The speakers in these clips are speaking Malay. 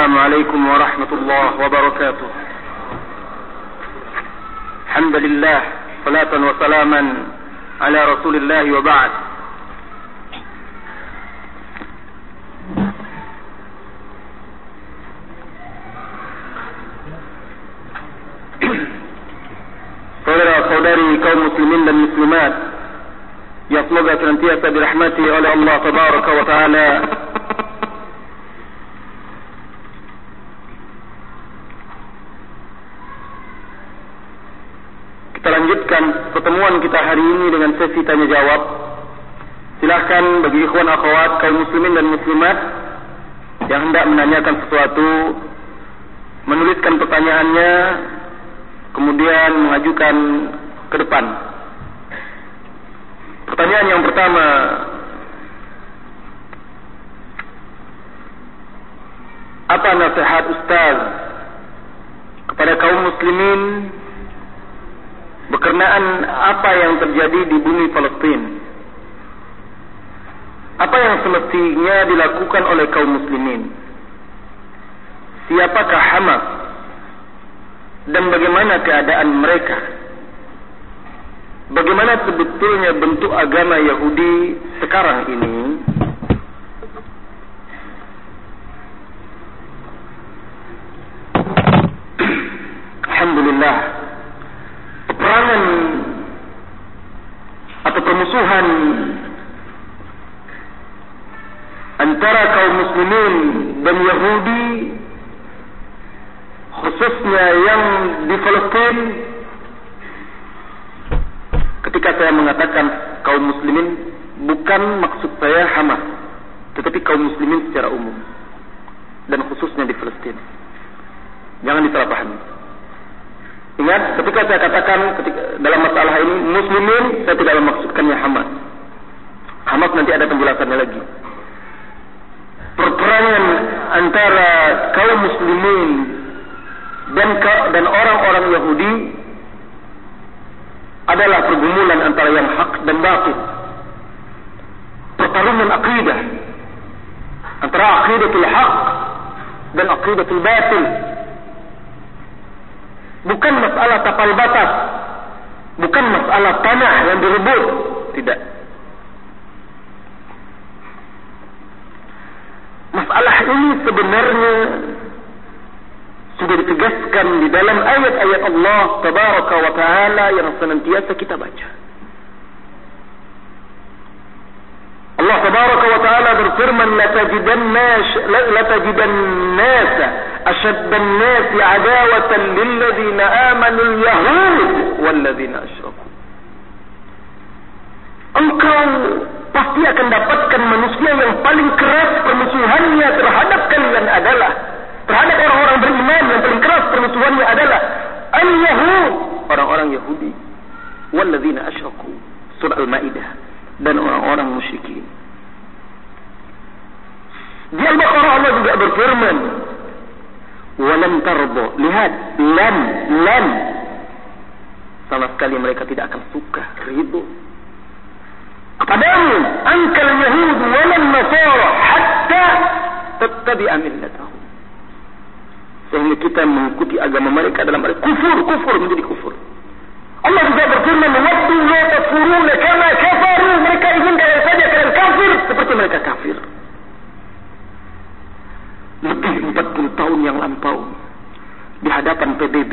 السلام عليكم ورحمة الله وبركاته. الحمد لله صلاة وسلاما على رسول الله وبعد. Di Palestin Ketika saya mengatakan kaum muslimin bukan maksud saya Hamas, tetapi kaum muslimin secara umum dan khususnya di Palestin. Jangan disalahpahami. Ingat, ketika saya katakan ketika, dalam masalah ini muslimin, saya tidak memaksudkannya Hamas. Hamas nanti ada penjelasannya lagi. Perperangan antara kaum muslimin dan dan orang-orang Yahudi adalah pergumulan antara yang hak dan batil. Pertarungan akidah antara akidatul hak dan akidatul batil. Bukan masalah tapal batas. Bukan masalah tanah yang direbut. Tidak. Masalah ini sebenarnya sudah ditegaskan di dalam ayat-ayat Allah tabaraka wa taala yang senantiasa kita baca. Allah tabaraka wa taala berfirman ashadda an-nas 'adawatan lil ladzina amanu al-yahud wal ladzina asyraku. Engkau pasti akan dapatkan manusia yang paling keras permusuhannya terhadap kalian adalah terhadap orang-orang beriman yang paling keras permusuhannya adalah al-Yahud, orang-orang Yahudi. Walladzina asyraku. Surah Al-Maidah dan orang-orang musyrikin. Di Al-Baqarah Allah juga berfirman, "Walam tarda." Lihat, lam, lam. Sama sekali mereka tidak akan suka, ridho. Kepadamu, angkal Yahud walam Nasara hatta tattabi'a millatahum sehingga kita mengikuti agama mereka dalam arti kufur, kufur menjadi kufur. Allah juga berfirman, "Waktu la takfuruna kama kafaru." Mereka ingin kalian saja kalian kafir seperti mereka kafir. Lebih 40 tahun yang lampau di hadapan PBB.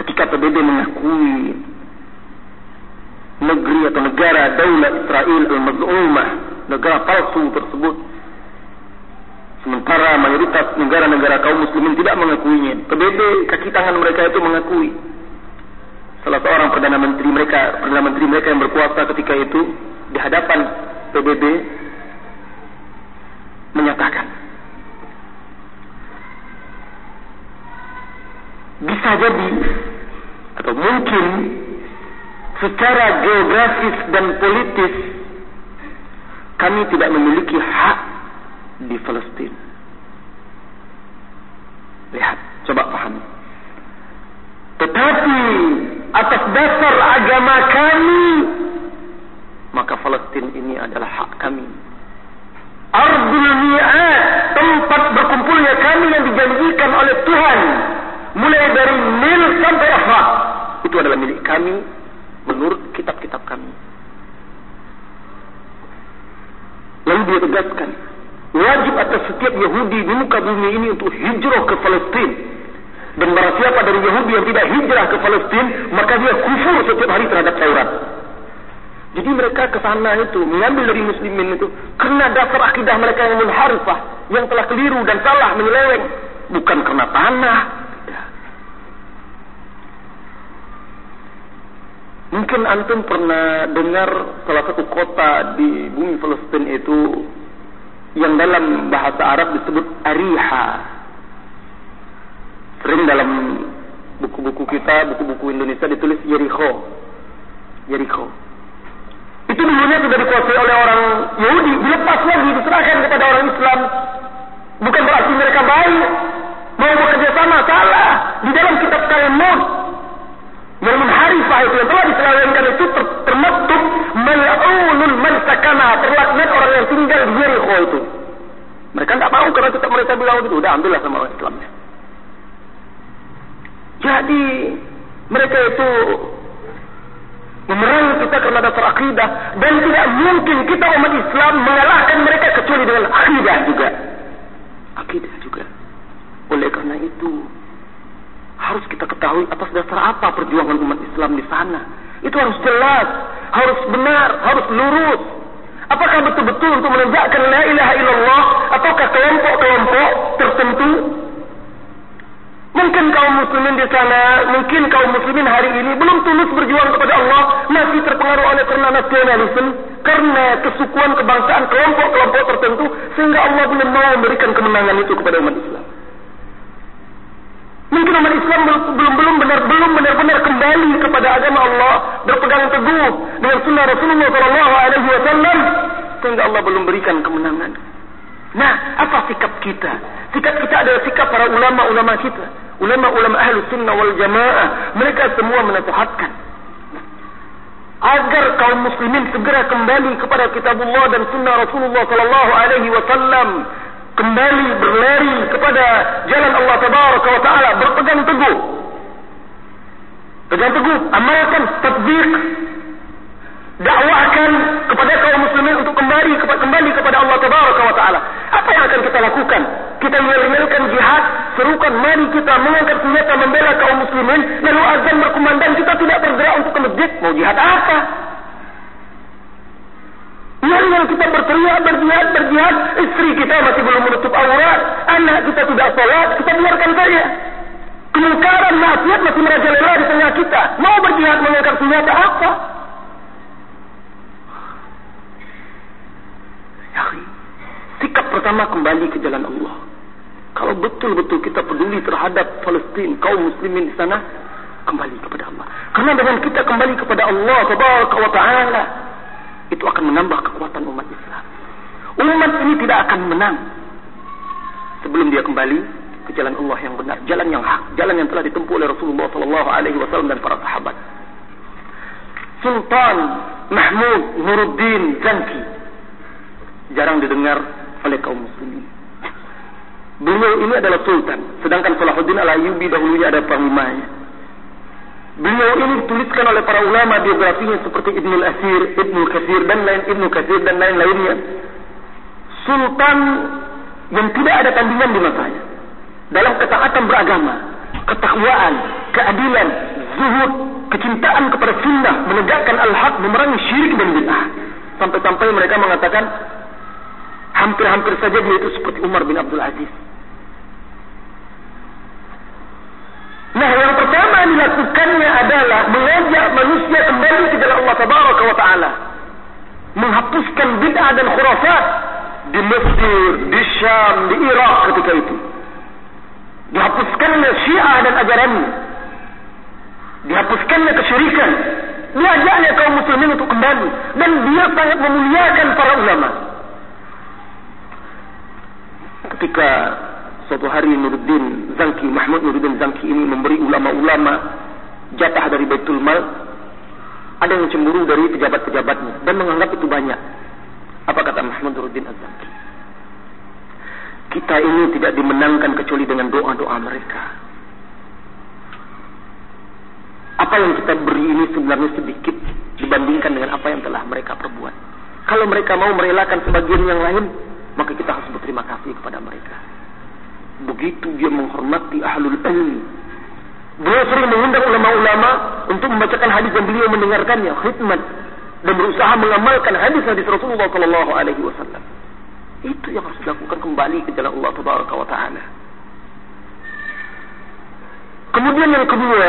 Ketika PBB mengakui negeri atau negara Daulah Israel al-Maz'umah, negara palsu tersebut Sementara mayoritas negara-negara kaum muslimin tidak mengakuinya. PBB kaki tangan mereka itu mengakui. Salah seorang perdana menteri mereka, perdana menteri mereka yang berkuasa ketika itu di hadapan PBB menyatakan bisa jadi atau mungkin secara geografis dan politis kami tidak memiliki hak di Palestin. Lihat, coba paham. Tetapi atas dasar agama kami, maka Palestin ini adalah hak kami. Ardul Mi'ad, tempat berkumpulnya kami yang dijanjikan oleh Tuhan. Mulai dari Nil sampai Afrak. Itu adalah milik kami menurut kitab-kitab kami. Lalu dia tegaskan, wajib atas setiap Yahudi di muka bumi ini untuk hijrah ke Palestin. Dan barang siapa dari Yahudi yang tidak hijrah ke Palestin, maka dia kufur setiap hari terhadap Taurat. Jadi mereka ke sana itu mengambil dari muslimin itu karena dasar akidah mereka yang munharifah, yang telah keliru dan salah menyeleweng, bukan karena tanah. Mungkin antum pernah dengar salah satu kota di bumi Palestin itu yang dalam bahasa Arab disebut Ariha. Sering dalam buku-buku kita, buku-buku Indonesia ditulis Jericho. Jericho. Itu dulunya sudah dikuasai oleh orang Yahudi, dilepas lagi, diserahkan kepada orang Islam. Bukan berarti mereka baik, mau bekerja sama, salah. Di dalam kitab Talmud, yang menharifah itu, yang telah diselawengkan itu ter termaktub mal'unul man sakana, terlaknat orang yang tinggal di Jericho itu. Mereka tidak mau karena kita mereka bilang itu, udah ambillah sama orang Islamnya. Jadi mereka itu memerangi kita karena dasar akidah dan tidak mungkin kita umat Islam mengalahkan mereka kecuali dengan akidah juga. Akidah juga. Oleh karena itu harus kita ketahui atas dasar apa perjuangan umat Islam di sana. Itu harus jelas, harus benar, harus lurus. Apakah betul-betul untuk menegakkan la ilaha illallah ataukah kelompok-kelompok tertentu Mungkin kaum muslimin di sana, mungkin kaum muslimin hari ini belum tulus berjuang kepada Allah, masih terpengaruh oleh karena nasionalisme, karena kesukuan kebangsaan kelompok-kelompok tertentu, sehingga Allah belum mau memberikan kemenangan itu kepada umat Islam. Mungkin umat Islam belum belum benar belum benar-benar kembali kepada agama Allah, berpegang teguh dengan sunnah Rasulullah Shallallahu Alaihi Wasallam, sehingga Allah belum berikan kemenangan. Nah, apa sikap kita? Sikap kita adalah sikap para ulama-ulama kita ulama-ulama ahlu sunnah wal jamaah mereka semua menasihatkan agar kaum muslimin segera kembali kepada kitabullah dan sunnah Rasulullah sallallahu alaihi wasallam kembali berlari kepada jalan Allah tabaraka wa taala berpegang teguh. Pegang teguh amalkan tatbiq. Dakwahkan kepada kaum muslimin untuk kembali kepada kembali kepada Allah tabaraka wa taala. Apa yang akan kita lakukan? Kita menyelesaikan jihad serukan mari kita mengangkat senjata membela kaum muslimin lalu azan berkumandang kita tidak bergerak untuk ke masjid. Mau jihad apa yang yang kita berteriak berjihad berjihad istri kita masih belum menutup aurat anak kita tidak sholat kita biarkan saja kemungkaran maksiat masih merajalela di tengah kita mau berjihad mengangkat senjata apa sikap pertama kembali ke jalan Allah. Kalau betul-betul kita peduli terhadap Palestin, kaum muslimin di sana, kembali kepada Allah. Karena dengan kita kembali kepada Allah Subhanahu wa taala, itu akan menambah kekuatan umat Islam. Umat ini tidak akan menang sebelum dia kembali ke jalan Allah yang benar, jalan yang hak, jalan yang telah ditempuh oleh Rasulullah sallallahu alaihi wasallam dan para sahabat. Sultan Mahmud Nuruddin Zanki jarang didengar oleh kaum muslimin. Beliau ini adalah sultan, sedangkan Salahuddin Al-Ayyubi dahulunya ada panglimanya. Beliau ini dituliskan oleh para ulama biografinya seperti Ibnu Al-Asir, Ibnu Katsir dan lain Ibnu Katsir dan lain-lainnya. Sultan yang tidak ada tandingan di masanya. Dalam ketaatan beragama, ketakwaan, keadilan, zuhud, kecintaan kepada sunnah, menegakkan al-haq, memerangi syirik dan bid'ah. Sampai-sampai mereka mengatakan hampir-hampir saja dia itu seperti Umar bin Abdul Aziz. Nah, yang pertama yang dilakukannya adalah mengajak manusia kembali ke jalan Allah Tabaraka wa Ta'ala. Menghapuskan bid'ah dan khurafat di Mesir, di Syam, di Irak ketika itu. Dihapuskannya syiah dan ajarannya. Dihapuskannya kesyirikan. Diajaknya kaum muslimin untuk kembali. Dan dia sangat memuliakan para ulama. Ketika suatu hari Nuruddin Zanki, Mahmud Nuruddin Zanki ini memberi ulama-ulama jatah dari Baitul Mal, ada yang cemburu dari pejabat-pejabatnya dan menganggap itu banyak. Apa kata Mahmud Nuruddin Zanki? kita ini tidak dimenangkan kecuali dengan doa-doa mereka. Apa yang kita beri ini sebenarnya sedikit dibandingkan dengan apa yang telah mereka perbuat. Kalau mereka mau merelakan sebagian yang lain, maka kita harus berterima kasih kepada mereka. Begitu dia menghormati ahlul ilmi. Beliau sering mengundang ulama-ulama untuk membacakan hadis dan beliau mendengarkannya, khidmat dan berusaha mengamalkan hadis-hadis Rasulullah sallallahu alaihi wasallam. Itu yang harus dilakukan kembali ke jalan Allah Tabaraka wa taala. Kemudian yang kedua,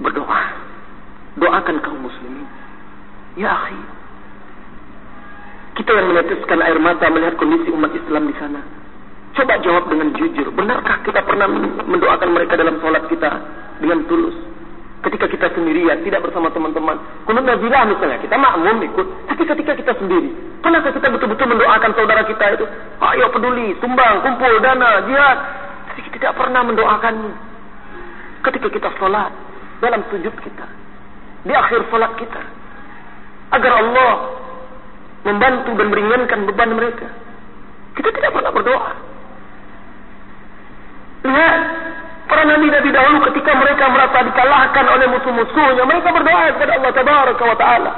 berdoa. Doakan kaum muslimin. Ya akhi. Kita yang meneteskan air mata melihat kondisi umat Islam di sana. Coba jawab dengan jujur. Benarkah kita pernah mendoakan mereka dalam sholat kita dengan tulus? Ketika kita sendirian, tidak bersama teman-teman. Kunut nazilah misalnya, kita makmum ikut. Tapi ketika kita sendiri, pernahkah kita betul-betul mendoakan saudara kita itu? Ayo peduli, sumbang, kumpul, dana, jihad. Tapi kita tidak pernah mendoakannya. Ketika kita sholat, dalam sujud kita. Di akhir salat kita. Agar Allah membantu dan meringankan beban mereka. Kita tidak pernah berdoa. Lihat, para nabi-nabi dahulu ketika mereka merasa dikalahkan oleh musuh-musuhnya, mereka berdoa kepada Allah Tabaraka wa Ta'ala.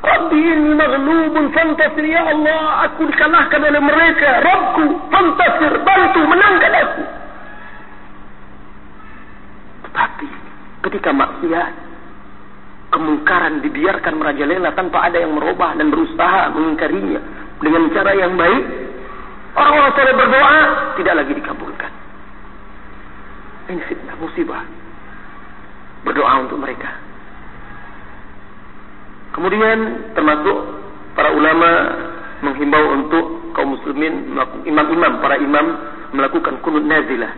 Rabbi ini maghlubun fantasir ya Allah aku dikalahkan oleh mereka Rabbku fantasir bantu menangkan aku tetapi ketika maksiat kemungkaran dibiarkan merajalela tanpa ada yang merubah dan berusaha mengingkarinya. Dengan cara yang baik orang-orang soleh berdoa tidak lagi dikabulkan. Ini fitnah musibah. Berdoa untuk mereka. Kemudian termasuk para ulama menghimbau untuk kaum muslimin imam-imam para imam melakukan kunut nazilah.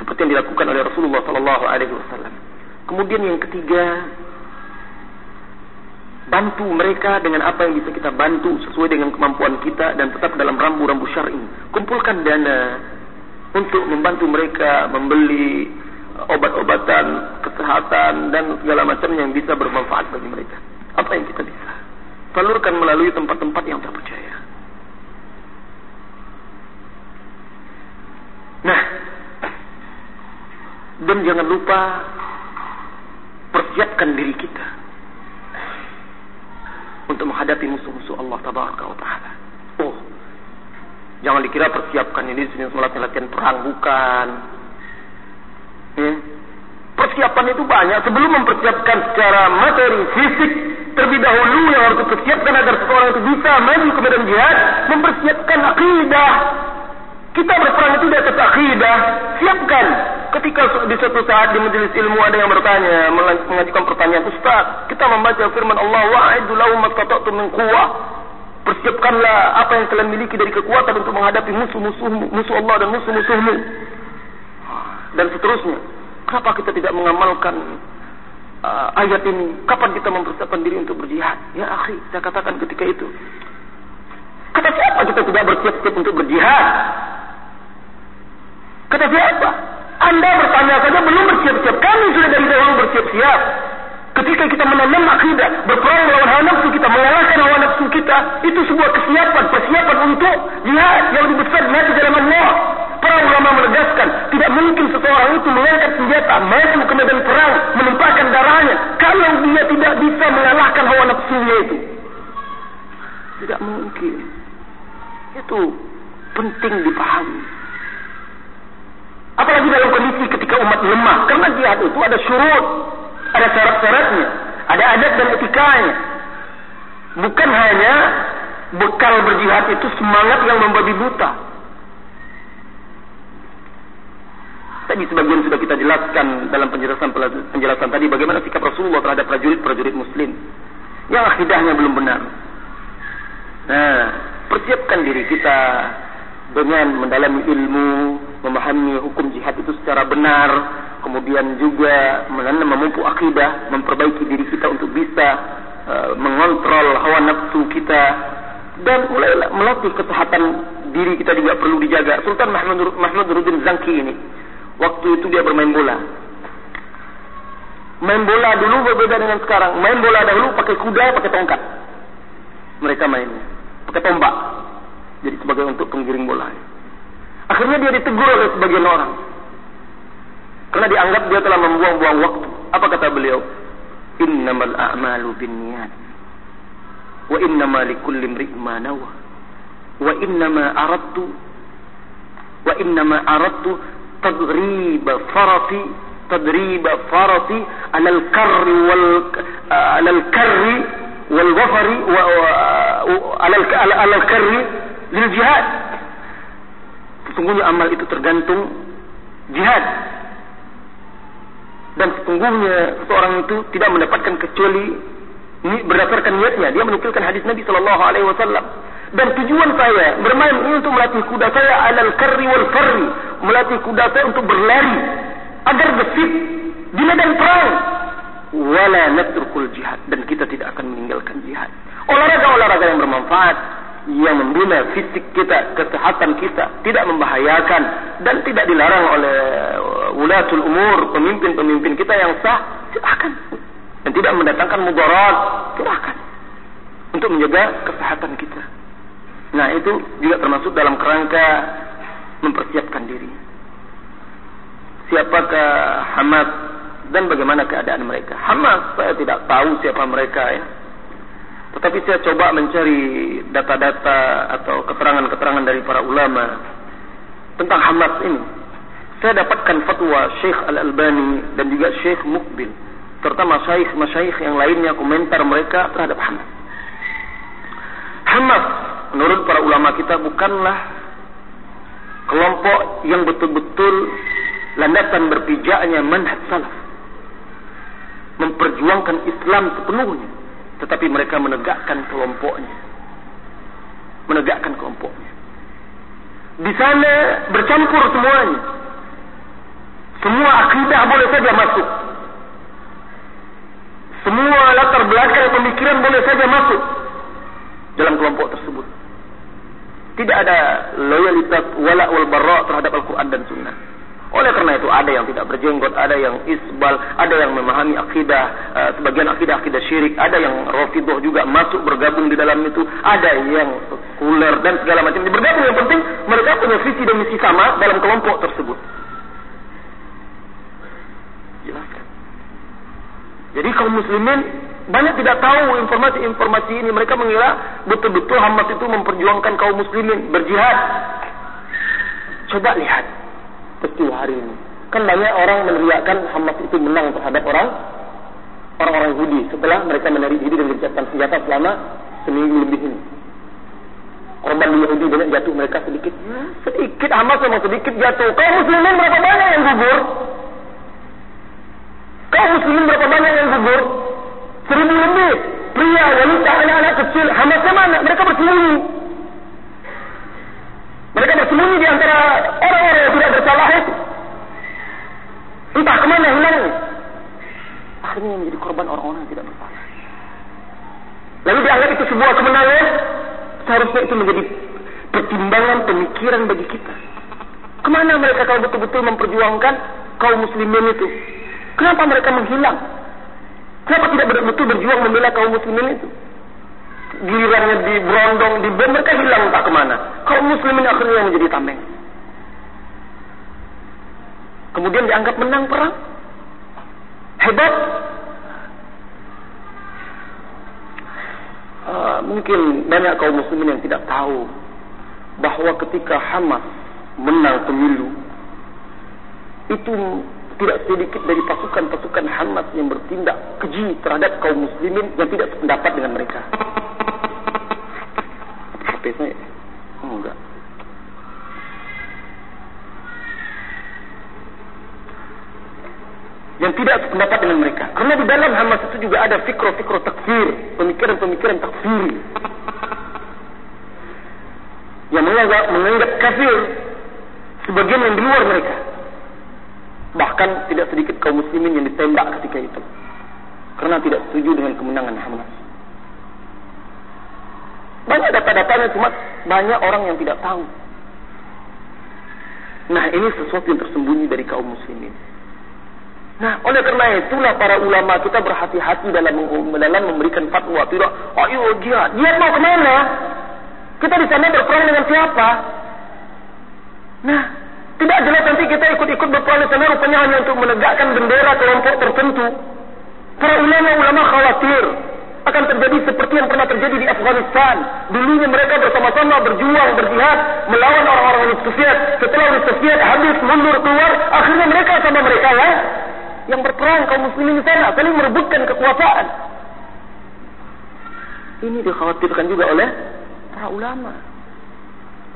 Seperti yang dilakukan oleh Rasulullah sallallahu alaihi wasallam. Kemudian yang ketiga, bantu mereka dengan apa yang bisa kita bantu sesuai dengan kemampuan kita dan tetap dalam rambu-rambu syar'i. Kumpulkan dana untuk membantu mereka membeli obat-obatan, kesehatan dan segala macam yang bisa bermanfaat bagi mereka. Apa yang kita bisa? Salurkan melalui tempat-tempat yang terpercaya. Nah, dan jangan lupa persiapkan diri kita untuk menghadapi musuh-musuh Allah Tabaraka wa Ta'ala. Oh, jangan dikira persiapkan ini sini sholat latihan perang bukan. Ya. Persiapan itu banyak sebelum mempersiapkan secara materi fisik terlebih dahulu yang harus dipersiapkan agar seseorang itu bisa maju ke medan jihad mempersiapkan akidah kita berperang itu di atas akidah. Siapkan. Ketika di suatu saat di majelis ilmu ada yang bertanya, mengajukan pertanyaan, Ustaz, kita membaca firman Allah, wa'aidu lahu mastata'tum min quwwah. Persiapkanlah apa yang kalian miliki dari kekuatan untuk menghadapi musuh-musuhmu, musuh Allah dan musuh-musuhmu. Dan seterusnya. Kenapa kita tidak mengamalkan uh, ayat ini? Kapan kita mempersiapkan diri untuk berjihad? Ya akhi, saya katakan ketika itu. Kata siapa kita tidak bersiap-siap untuk berjihad? Kata siapa? Anda bertanya saja belum bersiap-siap. Kami sudah dari dahulu bersiap-siap. Ketika kita menanam akidah, berperang melawan hawa nafsu kita, mengalahkan hawa nafsu kita, itu sebuah kesiapan, persiapan untuk jihad yang lebih besar di jalan Allah. Para ulama menegaskan, tidak mungkin seseorang itu mengangkat senjata, maju ke medan perang, menumpahkan darahnya, kalau dia tidak bisa mengalahkan hawa nafsunya itu. Tidak mungkin. Itu penting dipahami. Apalagi dalam kondisi ketika umat lemah. Karena jihad itu ada syurut. Ada syarat-syaratnya. Ada adat dan etikanya. Bukan hanya bekal berjihad itu semangat yang membabi buta. Tadi sebagian sudah kita jelaskan dalam penjelasan penjelasan tadi bagaimana sikap Rasulullah terhadap prajurit-prajurit muslim yang akidahnya belum benar. Nah, persiapkan diri kita dengan mendalami ilmu, memahami hukum jihad itu secara benar, kemudian juga memupuk akidah, memperbaiki diri kita untuk bisa uh, mengontrol hawa nafsu kita dan mulai melatih kesehatan diri kita juga perlu dijaga. Sultan Mahmud Mahmud Rudin Zangki ini waktu itu dia bermain bola. Main bola dulu berbeda dengan sekarang. Main bola dahulu pakai kuda, pakai tongkat. Mereka mainnya. pakai tombak. Jadi sebagai untuk penggiring bola. Akhirnya dia ditegur oleh sebagian orang. Karena dianggap dia telah membuang-buang waktu. Apa kata beliau? Innamal a'malu binniyat. Wa innama likulli imri'in ma nawa. Wa innama aradtu wa innama aradtu tadrib farasi tadrib farasi ala al-karri wal ala al-karri wal wafari wa ala al-karri lil jihad. Sesungguhnya amal itu tergantung jihad. Dan sesungguhnya seorang itu tidak mendapatkan kecuali ini berdasarkan niatnya. Dia menukilkan hadis Nabi sallallahu alaihi wasallam. Dan tujuan saya bermain ini untuk melatih kuda saya alal karri wal farri melatih kuda saya untuk berlari agar gesit di medan perang. Wala natrukul jihad. Dan kita tidak akan meninggalkan jihad. Olahraga-olahraga yang bermanfaat yang membina fisik kita, kesehatan kita, tidak membahayakan dan tidak dilarang oleh ulatul umur, pemimpin-pemimpin kita yang sah, silakan. Dan tidak mendatangkan mudarat, silakan. Untuk menjaga kesehatan kita. Nah, itu juga termasuk dalam kerangka mempersiapkan diri. Siapakah Hamas dan bagaimana keadaan mereka? Hamas saya tidak tahu siapa mereka ya. Tetapi saya coba mencari data-data atau keterangan-keterangan dari para ulama tentang Hamas ini. Saya dapatkan fatwa Syekh Al-Albani dan juga Syekh Mukbil serta masyaikh-masyaikh yang lainnya komentar mereka terhadap Hamas. Hamas menurut para ulama kita bukanlah kelompok yang betul-betul landasan berpijaknya manhaj salaf. Memperjuangkan Islam sepenuhnya tetapi mereka menegakkan kelompoknya. Menegakkan kelompoknya. Di sana bercampur semuanya. Semua akidah boleh saja masuk. Semua latar belakang pemikiran boleh saja masuk dalam kelompok tersebut. Tidak ada loyalitas wala wal barra terhadap Al-Quran dan Sunnah. Oleh karena itu ada yang tidak berjenggot, ada yang isbal, ada yang memahami akidah, uh, sebagian akidah akidah syirik, ada yang rafidah juga masuk bergabung di dalam itu, ada yang sekuler dan segala macam. Bergabung yang penting mereka punya visi dan misi sama dalam kelompok tersebut. Jelaskan. Jadi kaum muslimin banyak tidak tahu informasi-informasi ini. Mereka mengira betul-betul Hamas itu memperjuangkan kaum muslimin berjihad. Coba lihat peristiwa hari ini. Kan banyak orang meneriakkan Hamas itu menang terhadap orang orang-orang Yahudi setelah mereka menarik diri dan gencatan senjata selama seminggu lebih ini. Korban Yahudi banyak jatuh mereka sedikit. Ya, sedikit Hamas memang sedikit jatuh. Kau muslimin berapa banyak yang gugur? Kau muslimin berapa banyak yang gugur? Seribu lebih. Pria, wanita, anak-anak kecil. Hamasnya mana? Mereka bersembunyi. Mereka bersembunyi di antara orang-orang yang tidak bersalah itu. Entah kemana hilang. Akhirnya menjadi korban orang-orang yang tidak bersalah. Lalu dianggap itu sebuah kemenangan. Seharusnya itu menjadi pertimbangan pemikiran bagi kita. Kemana mereka kalau betul-betul memperjuangkan kaum muslimin itu? Kenapa mereka menghilang? Kenapa tidak betul-betul berjuang membela kaum muslimin itu? Gilirannya di berondong, di bom, mereka hilang tak kemana. Kaum muslimin akhirnya menjadi tameng. Kemudian dianggap menang perang. Hebat. Uh, mungkin banyak kaum muslimin yang tidak tahu bahawa ketika Hamas menang pemilu itu tidak sedikit dari pasukan-pasukan Hamas yang bertindak keji terhadap kaum muslimin yang tidak sependapat dengan mereka. Saya. Oh, enggak. Yang tidak sependapat dengan mereka. Karena di dalam Hamas itu juga ada fikro-fikro takfir. Pemikiran-pemikiran takfir. Yang menganggap, menganggap kafir. Sebagian yang di luar mereka. Bahkan tidak sedikit kaum muslimin yang ditembak ketika itu. Karena tidak setuju dengan kemenangan Hamas. Banyak data-datanya cuma banyak orang yang tidak tahu. Nah ini sesuatu yang tersembunyi dari kaum muslimin. Nah oleh karena itulah para ulama kita berhati-hati dalam dalam memberikan fatwa. Tidak, ayo jihad. Jihad mau kemana? Kita di sana berperang dengan siapa? Nah, tidak jelas nanti kita ikut-ikut berperang di sana rupanya hanya untuk menegakkan bendera kelompok tertentu. Para ulama-ulama khawatir akan terjadi seperti yang pernah terjadi di Afghanistan. Dulunya mereka bersama-sama berjuang, berjihad, melawan orang-orang Uni Soviet. Setelah Uni Soviet habis, mundur, keluar, akhirnya mereka sama mereka ya, yang berperang kaum muslimin di sana, saling merebutkan kekuasaan. Ini dikhawatirkan juga oleh para ulama.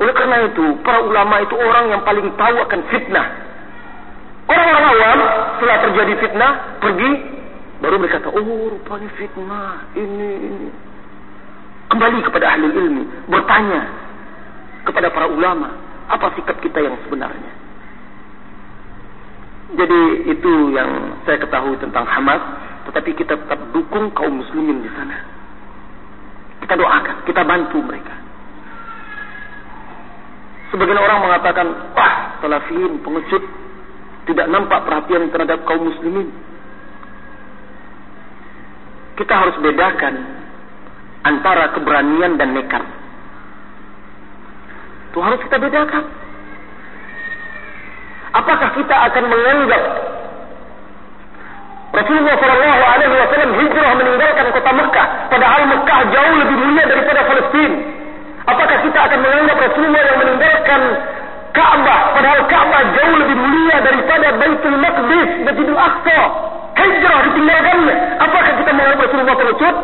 Oleh karena itu, para ulama itu orang yang paling tahu akan fitnah. Orang-orang awam, setelah terjadi fitnah, pergi Baru mereka kata, oh rupanya fitnah, ini, ini. Kembali kepada ahli ilmi, bertanya kepada para ulama, apa sikap kita yang sebenarnya. Jadi itu yang saya ketahui tentang Hamas, tetapi kita tetap dukung kaum muslimin di sana. Kita doakan, kita bantu mereka. Sebagian orang mengatakan, wah, salafin, pengecut, tidak nampak perhatian terhadap kaum muslimin kita harus bedakan antara keberanian dan nekat. Itu harus kita bedakan. Apakah kita akan menganggap Rasulullah Shallallahu Alaihi Wasallam hijrah meninggalkan kota Mekah, padahal Mekah jauh lebih mulia daripada Palestina? Apakah kita akan menganggap Rasulullah yang meninggalkan Ka'bah, padahal Ka'bah jauh lebih mulia daripada Baitul Maqdis, Masjidil Aqsa? Hijrah ditinggalkannya. Apakah kita menganggap Rasulullah pengecut?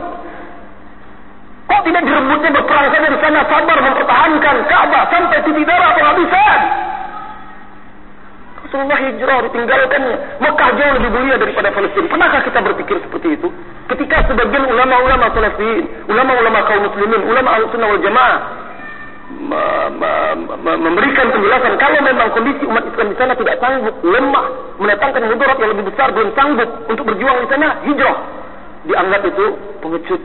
Kok tidak direbutnya berperang saja di sana sabar mempertahankan Ka'bah sampai titik darah penghabisan? Rasulullah hijrah ditinggalkannya. Mekah jauh lebih mulia daripada Palestina. Pernahkah kita berpikir seperti itu? Ketika sebagian ulama-ulama salafiyin, ulama-ulama kaum muslimin, ulama al-sunnah wal jamaah memberikan penjelasan kalau memang kondisi umat Islam di sana tidak sanggup lemah mendatangkan mudarat yang lebih besar belum sanggup untuk berjuang di sana hijrah. Dianggap itu pengecut.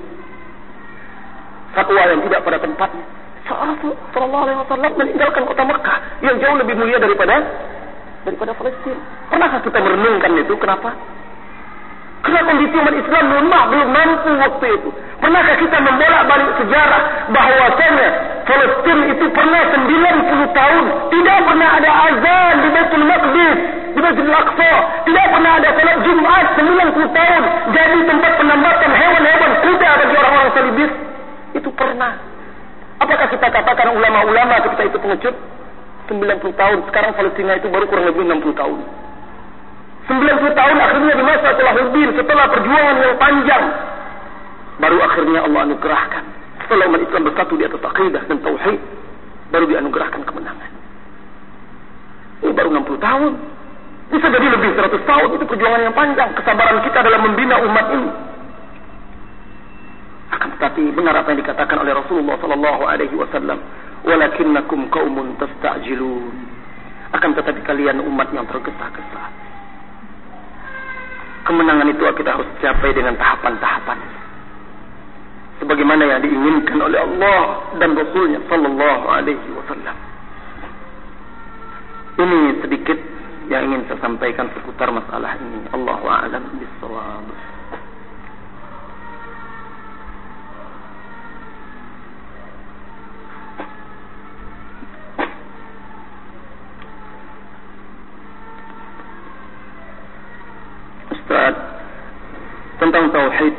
Fatwa yang tidak pada tempatnya. Seorang Rasulullah Alaihi Wasallam meninggalkan kota Mekah yang jauh lebih mulia daripada daripada Palestina pernahkah kita merenungkan itu? Kenapa Kerana kondisi umat Islam lemah belum mampu waktu itu. Pernahkah kita membolak balik sejarah bahawasanya Palestin itu pernah 90 tahun tidak pernah ada azan di Baitul Maqdis, di Masjid Al-Aqsa, tidak pernah ada salat Jumat 90 tahun jadi tempat penambatan hewan-hewan kuda bagi orang-orang salibis. Itu pernah. Apakah kita katakan ulama-ulama ketika itu pengecut? 90 tahun. Sekarang Palestina itu baru kurang lebih 60 tahun. 90 tahun akhirnya di masa telah Hudin setelah perjuangan yang panjang baru akhirnya Allah anugerahkan setelah umat Islam bersatu di atas akidah dan tauhid baru dianugerahkan kemenangan. Ini baru 60 tahun. Bisa jadi lebih 100 tahun. Itu perjuangan yang panjang. Kesabaran kita dalam membina umat ini. Akan tetapi benar apa yang dikatakan oleh Rasulullah sallallahu alaihi wasallam walakinnakum qaumun tastajilun. Akan tetapi kalian umat yang tergesa-gesa kemenangan itu kita harus capai dengan tahapan-tahapan. Sebagaimana yang diinginkan oleh Allah dan Rasulnya Sallallahu Alaihi Wasallam. Ini sedikit yang ingin saya sampaikan seputar masalah ini. Allahu a'lam bishawab. Ustaz tentang tauhid.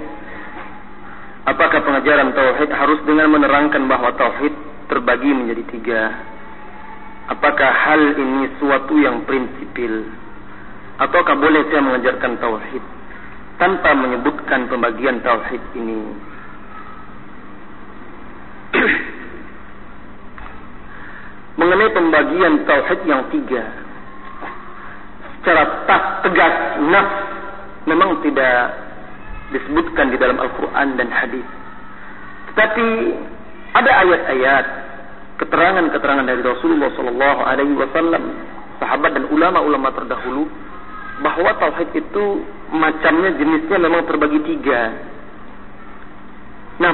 Apakah pengajaran tauhid harus dengan menerangkan bahawa tauhid terbagi menjadi tiga? Apakah hal ini suatu yang prinsipil? Ataukah boleh saya mengajarkan tauhid tanpa menyebutkan pembagian tauhid ini? Mengenai pembagian tauhid yang tiga. Secara tak tegas nafs memang tidak disebutkan di dalam Al-Quran dan Hadis. Tetapi ada ayat-ayat keterangan-keterangan dari Rasulullah Sallallahu Alaihi Wasallam, sahabat dan ulama-ulama terdahulu, bahawa tauhid itu macamnya jenisnya memang terbagi tiga. Nah,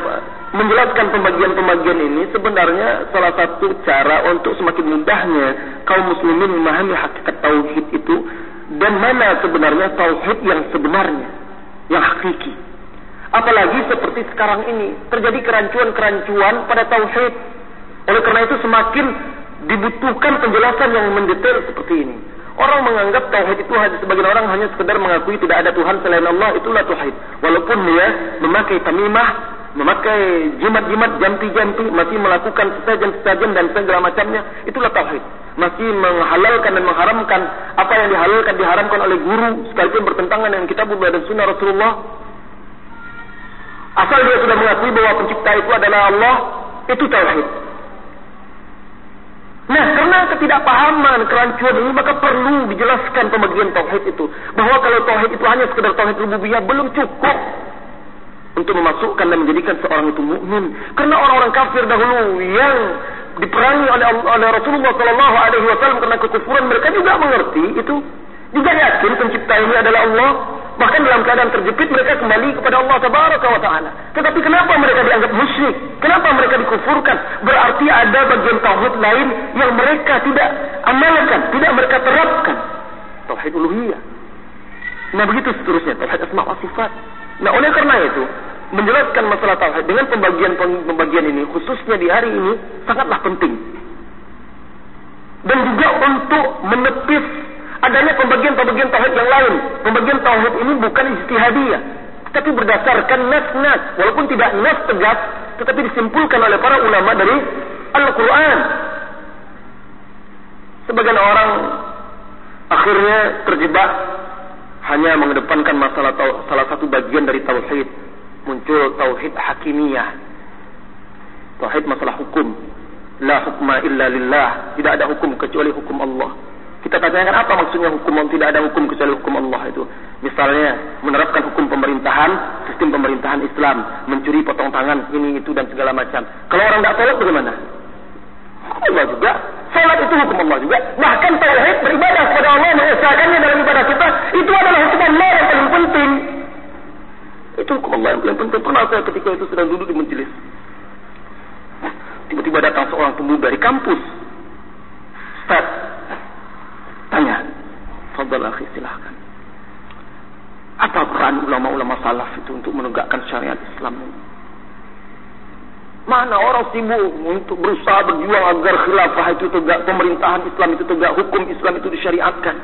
menjelaskan pembagian-pembagian ini sebenarnya salah satu cara untuk semakin mudahnya kaum muslimin memahami hakikat tauhid itu dan mana sebenarnya tauhid yang sebenarnya yang hakiki apalagi seperti sekarang ini terjadi kerancuan-kerancuan pada tauhid Oleh karena itu semakin dibutuhkan penjelasan yang mendetail seperti ini. Orang menganggap tauhid itu hanya sebagian orang hanya sekedar mengakui tidak ada Tuhan selain Allah itulah tauhid. Walaupun dia memakai tamimah, memakai jimat-jimat janti-janti, masih melakukan sesajen-sesajen dan segala macamnya, itulah tauhid. Masih menghalalkan dan mengharamkan apa yang dihalalkan diharamkan oleh guru sekalipun bertentangan dengan kitab dan sunnah Rasulullah. Asal dia sudah mengakui bahwa pencipta itu adalah Allah, itu tauhid. Nah, karena ketidakpahaman, kerancuan ini maka perlu dijelaskan pembagian tauhid itu. Bahwa kalau tauhid itu hanya sekedar tauhid rububiyah belum cukup untuk memasukkan dan menjadikan seorang itu mukmin. Karena orang-orang kafir dahulu yang diperangi oleh oleh Rasulullah sallallahu alaihi wasallam karena kekufuran mereka juga mengerti itu juga yakin pencipta ini adalah Allah Bahkan dalam keadaan terjepit mereka kembali kepada Allah Tabaraka wa Taala. Tetapi kenapa mereka dianggap musyrik? Kenapa mereka dikufurkan? Berarti ada bagian tauhid lain yang mereka tidak amalkan, tidak mereka terapkan. Tauhid uluhiyah. Nah begitu seterusnya tauhid asma wa sifat. Nah oleh karena itu menjelaskan masalah tauhid dengan pembagian-pembagian ini khususnya di hari ini sangatlah penting. Dan juga untuk menepis adanya pembagian-pembagian tauhid yang lain. Pembagian tauhid ini bukan ijtihadiyah, tapi berdasarkan nas-nas, walaupun tidak nas tegas, tetapi disimpulkan oleh para ulama dari Al-Qur'an. Sebagian orang akhirnya terjebak hanya mengedepankan masalah salah satu bagian dari tauhid. Muncul tauhid hakimiyah. Tauhid masalah hukum. La hukma illa lillah. Tidak ada hukum kecuali hukum Allah. Kita tanyakan apa maksudnya hukum tidak ada hukum kecuali hukum Allah itu. Misalnya menerapkan hukum pemerintahan, sistem pemerintahan Islam, mencuri potong tangan ini itu dan segala macam. Kalau orang tidak sholat bagaimana? Allah juga. Sholat itu hukum Allah juga. Bahkan tauhid beribadah kepada Allah mengesahkannya dalam ibadah kita itu adalah hukum Allah yang paling penting. Itu hukum Allah yang paling penting. Pernah saya ketika itu sedang duduk di majelis. Tiba-tiba datang seorang pemuda dari kampus. Ustaz, Tanya. Fadal akhi silahkan. Apa peran ulama-ulama salaf itu untuk menegakkan syariat Islam ini? Mana orang sibuk untuk berusaha berjuang agar khilafah itu tegak, pemerintahan Islam itu tegak, hukum Islam itu disyariatkan.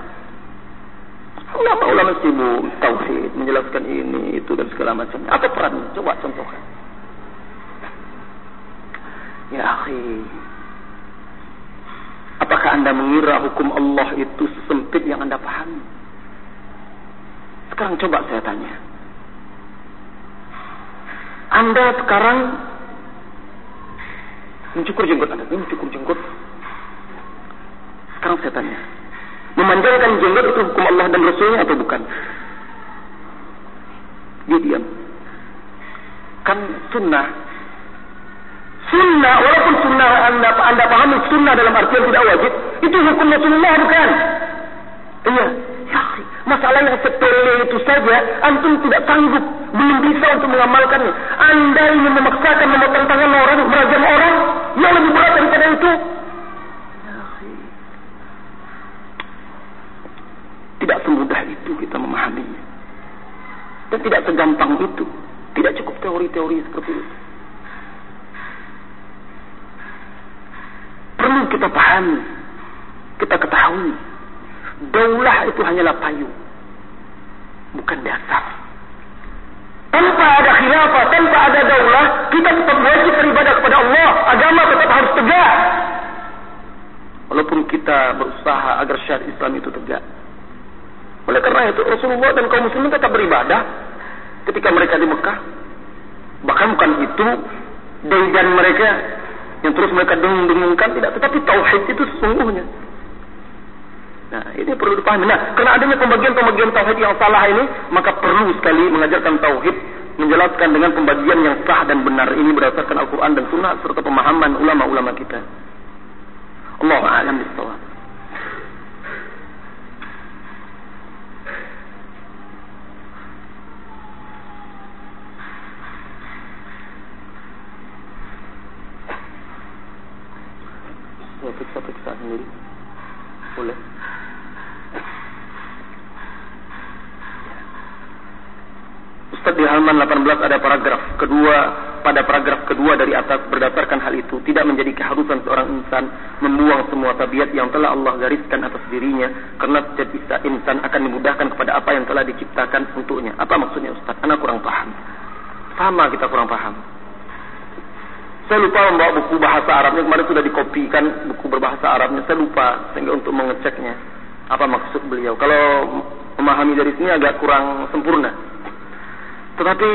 Ulama-ulama sibuk tauhid, menjelaskan ini, itu dan segala macam. Apa peran? Coba contohkan. Ya akhi, Apakah anda mengira hukum Allah itu sempit yang anda pahami? Sekarang coba saya tanya. Anda sekarang mencukur jenggot anda, mencukur jenggot. Sekarang saya tanya, memanjangkan jenggot itu hukum Allah dan Rasulnya atau bukan? Dia diam. Kan sunnah Sunnah, walaupun sunnah anda, anda pahami sunnah dalam artian tidak wajib, itu hukum Rasulullah bukan? Iya. Ya, masalah yang sepele itu saja, antum tidak sanggup, belum bisa untuk mengamalkannya. Anda ingin memaksakan memotong tangan orang, merajam orang, itu hanyalah payung, bukan dasar. Tanpa ada khilafah, tanpa ada daulah, kita tetap wajib beribadah kepada Allah. Agama tetap harus tegak. Walaupun kita berusaha agar syariat Islam itu tegak. Oleh karena itu Rasulullah dan kaum muslimin tetap beribadah ketika mereka di Mekah. Bahkan bukan itu daidan mereka yang terus mereka dengung-dengungkan tidak tetapi tauhid itu sesungguhnya nah ini perlu dipahami. Nah karena adanya pembagian-pembagian tauhid yang salah ini maka perlu sekali mengajarkan tauhid menjelaskan dengan pembagian yang sah dan benar. Ini berdasarkan Al-Quran dan Sunnah serta pemahaman ulama-ulama kita. Allah alam bisawab Ya, periksa-periksa sendiri. Boleh. Ustaz di halaman 18 ada paragraf. Kedua pada paragraf kedua dari atas berdasarkan hal itu tidak menjadi keharusan seorang insan membuang semua tabiat yang telah Allah gariskan atas dirinya karena setiap insan akan dimudahkan kepada apa yang telah diciptakan untuknya. Apa maksudnya Ustaz? Anak kurang paham. Sama kita kurang paham. Saya lupa membawa buku bahasa Arabnya kemarin sudah dikopikan buku berbahasa Arabnya. Saya lupa sehingga untuk mengeceknya apa maksud beliau. Kalau memahami dari sini agak kurang sempurna. Tetapi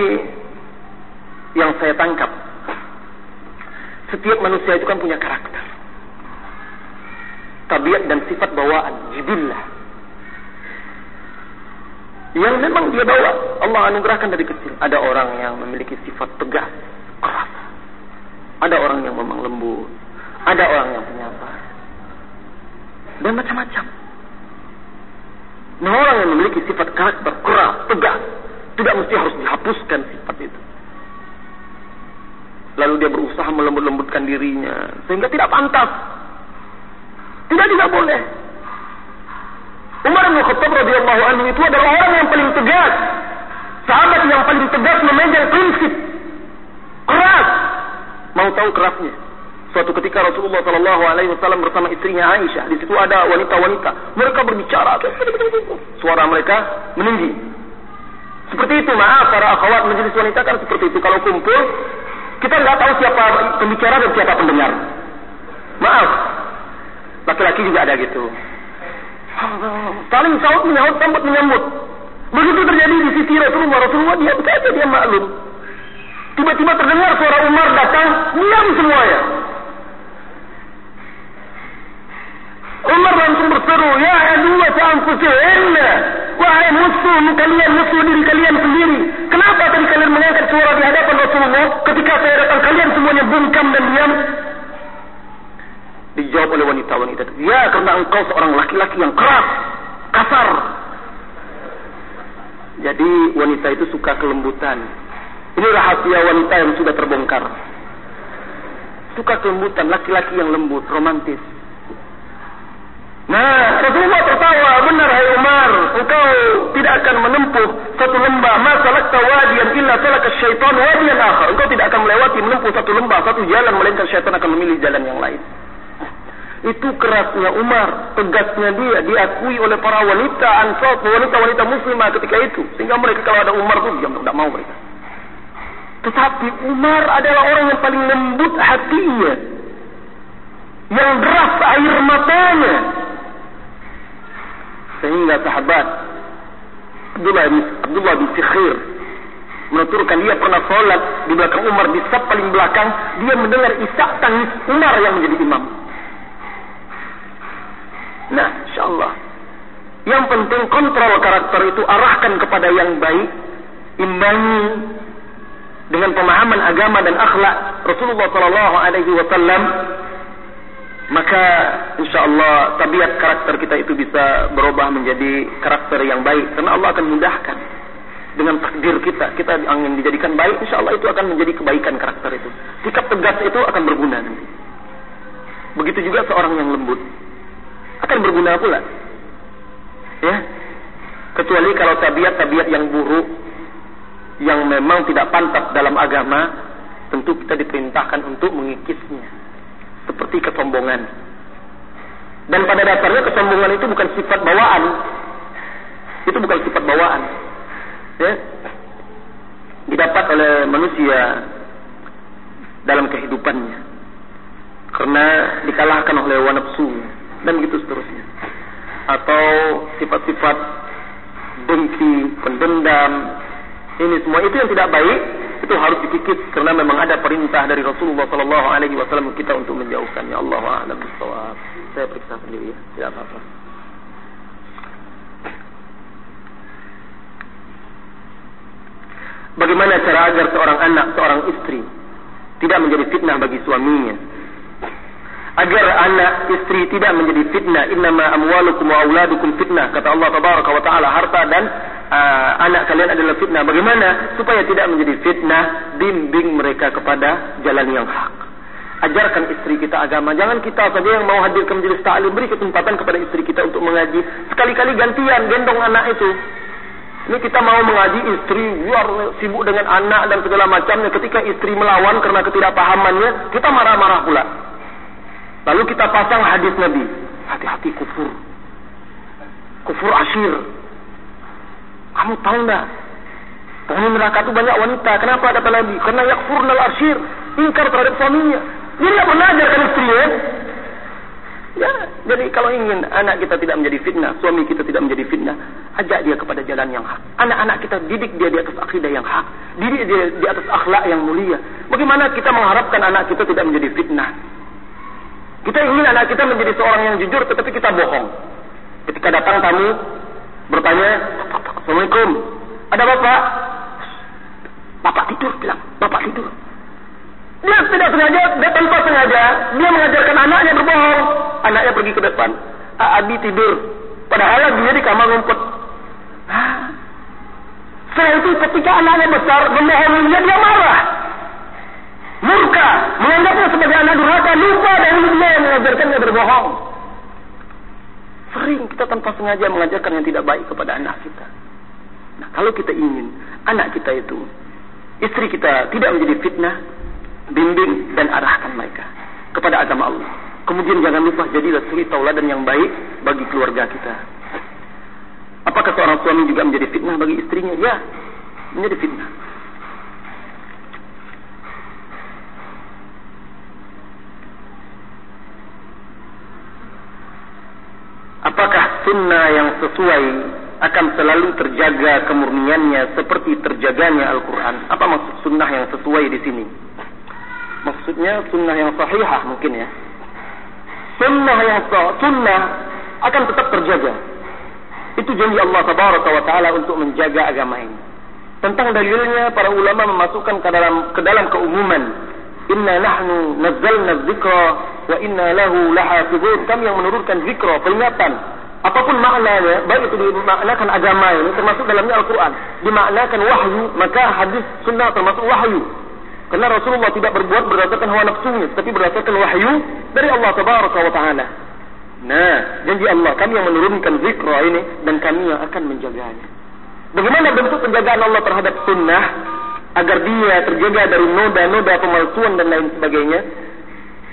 yang saya tangkap setiap manusia itu kan punya karakter tabiat dan sifat bawaan jibillah. Yang memang dia bawa Allah anugerahkan dari kecil. Ada orang yang memiliki sifat tegas keras. Ada orang yang memang lembut. Ada orang yang penyabar. Dan macam-macam. Nah orang yang memiliki sifat karakter keras tegas tidak mesti harus dihapuskan sifat itu. Lalu dia berusaha melembut-lembutkan dirinya sehingga tidak pantas tidak tidak boleh. Umar bin Khattab radhiyallahu anhu itu adalah orang yang paling tegas. Sahabat yang paling tegas memegang prinsip keras. Mau tahu kerasnya? Suatu ketika Rasulullah sallallahu alaihi wasallam bersama istrinya Aisyah di situ ada wanita-wanita. Mereka berbicara suara mereka meninggi. Seperti itu maaf para akhwat menjadi wanita kan seperti itu. Kalau kumpul kita nggak tahu siapa pembicara dan siapa pendengar. Maaf. Laki-laki juga ada gitu. Saling saut menyahut, sambut menyambut. Begitu terjadi di sisi Rasulullah. Rasulullah diam saja, dia maklum. Tiba-tiba terdengar suara Umar datang, diam semuanya. Umar langsung berseru, Ya adullah ta'anfusihinna. Wahai musuh kalian, musuh diri kalian sendiri. Kenapa tadi kalian mengangkat suara di hadapan Rasulullah ketika saya datang kalian semuanya bungkam dan diam? Dijawab oleh wanita-wanita itu. Ya, karena engkau seorang laki-laki yang keras, kasar. Jadi wanita itu suka kelembutan. Ini rahasia wanita yang sudah terbongkar. Suka kelembutan, laki-laki yang lembut, romantis. Nah, Rasulullah tertawa, benar hai Umar, engkau tidak akan menempuh satu lembah, masalah tawadian illa salaka syaitan wadiyan akhar. Engkau tidak akan melewati menempuh satu lembah, satu jalan melainkan syaitan akan memilih jalan yang lain. Itu kerasnya Umar, tegasnya dia, diakui oleh para wanita ansar, wanita-wanita muslimah ketika itu. Sehingga mereka kalau ada Umar itu diam, tidak mau mereka. Tetapi Umar adalah orang yang paling lembut hatinya. Yang deras air matanya sehingga sahabat Abdullah bin Abdullah bin Sikhir menuturkan dia pernah sholat di belakang Umar di sab paling belakang dia mendengar isak tangis Umar yang menjadi imam. Nah, insyaallah. Yang penting kontrol karakter itu arahkan kepada yang baik, imbangi dengan pemahaman agama dan akhlak Rasulullah sallallahu alaihi wasallam maka insya Allah tabiat karakter kita itu bisa berubah menjadi karakter yang baik. Karena Allah akan mudahkan dengan takdir kita. Kita ingin dijadikan baik insya Allah itu akan menjadi kebaikan karakter itu. Sikap tegas itu akan berguna nanti. Begitu juga seorang yang lembut akan berguna pula ya kecuali kalau tabiat-tabiat yang buruk yang memang tidak pantas dalam agama tentu kita diperintahkan untuk mengikisnya seperti kesombongan. Dan pada dasarnya kesombongan itu bukan sifat bawaan. Itu bukan sifat bawaan. Ya. Didapat oleh manusia dalam kehidupannya. Karena dikalahkan oleh nafsu dan begitu seterusnya. Atau sifat-sifat dengki, pendendam, ini semua itu yang tidak baik itu harus dikikis karena memang ada perintah dari Rasulullah Sallallahu Alaihi Wasallam kita untuk menjauhkannya. Allah a'lam bishawab. Saya periksa sendiri ya, tidak apa-apa. Bagaimana cara agar seorang anak, seorang istri tidak menjadi fitnah bagi suaminya? Agar anak istri tidak menjadi fitnah, innama amwalukum wa auladukum fitnah, kata Allah Tabaraka wa taala, harta dan uh, anak kalian adalah fitnah. Bagaimana supaya tidak menjadi fitnah? Bimbing mereka kepada jalan yang hak. Ajarkan istri kita agama. Jangan kita saja yang mau hadir ke majelis ta'lim. Beri kesempatan kepada istri kita untuk mengaji. Sekali-kali gantian gendong anak itu. Ini kita mau mengaji istri, biar sibuk dengan anak dan segala macamnya. Ketika istri melawan karena ketidakpahamannya, kita marah-marah pula. Lalu kita pasang hadis Nabi. Hati-hati kufur. Kufur asyir. Kamu tahu tak? Penghuni neraka itu banyak wanita. Kenapa kata Nabi? Karena yakfurnal asyir. Ingkar terhadap suaminya. Dia tidak pernah ajarkan istrinya. Ya, jadi kalau ingin anak kita tidak menjadi fitnah, suami kita tidak menjadi fitnah, ajak dia kepada jalan yang hak. Anak-anak kita didik dia di atas akidah yang hak, didik dia di atas akhlak yang mulia. Bagaimana kita mengharapkan anak kita tidak menjadi fitnah? Kita ingin anak kita menjadi seorang yang jujur, tetapi kita bohong. Ketika datang tamu bertanya, Assalamualaikum, ada bapak? Bapak tidur, bilang, bapak tidur. Dia tidak sengaja, dia tanpa sengaja, dia mengajarkan anaknya berbohong. Anaknya pergi ke depan. Abi tidur. Padahal dia di kamar ngumpet. Setelah itu ketika anaknya besar, membohonginya dia marah. Murka, menganggapnya sebagai anak durhaka, lupa dari dia yang mengajarkannya berbohong. Sering kita tanpa sengaja mengajarkan yang tidak baik kepada anak kita. Nah, kalau kita ingin anak kita itu, istri kita tidak menjadi fitnah, bimbing dan arahkan mereka kepada agama Allah. Kemudian jangan lupa jadilah suri tauladan yang baik bagi keluarga kita. Apakah seorang suami juga menjadi fitnah bagi istrinya? Ya, menjadi fitnah. Apakah sunnah yang sesuai akan selalu terjaga kemurniannya seperti terjaganya Al-Quran? Apa maksud sunnah yang sesuai di sini? Maksudnya sunnah yang sahihah mungkin ya. Sunnah yang sah, sunnah akan tetap terjaga. Itu janji Allah Tabaraka wa Taala untuk menjaga agama ini. Tentang dalilnya para ulama memasukkan ke dalam ke dalam keumuman. Inna nahnu nazzalna dzikra wa inna lahu lahafizun. Kami yang menurunkan zikra, peringatan. Apapun maknanya, baik itu dimaknakan agama ini termasuk dalamnya Al-Quran. Dimaknakan wahyu, maka hadis sunnah termasuk wahyu. Karena Rasulullah tidak berbuat berdasarkan hawa nafsunya, tapi berdasarkan wahyu dari Allah Tabaraka wa Taala. Nah, janji Allah, kami yang menurunkan zikra ini dan kami yang akan menjaganya. Bagaimana bentuk penjagaan Allah terhadap sunnah agar dia terjaga dari noda-noda pemalsuan dan lain sebagainya?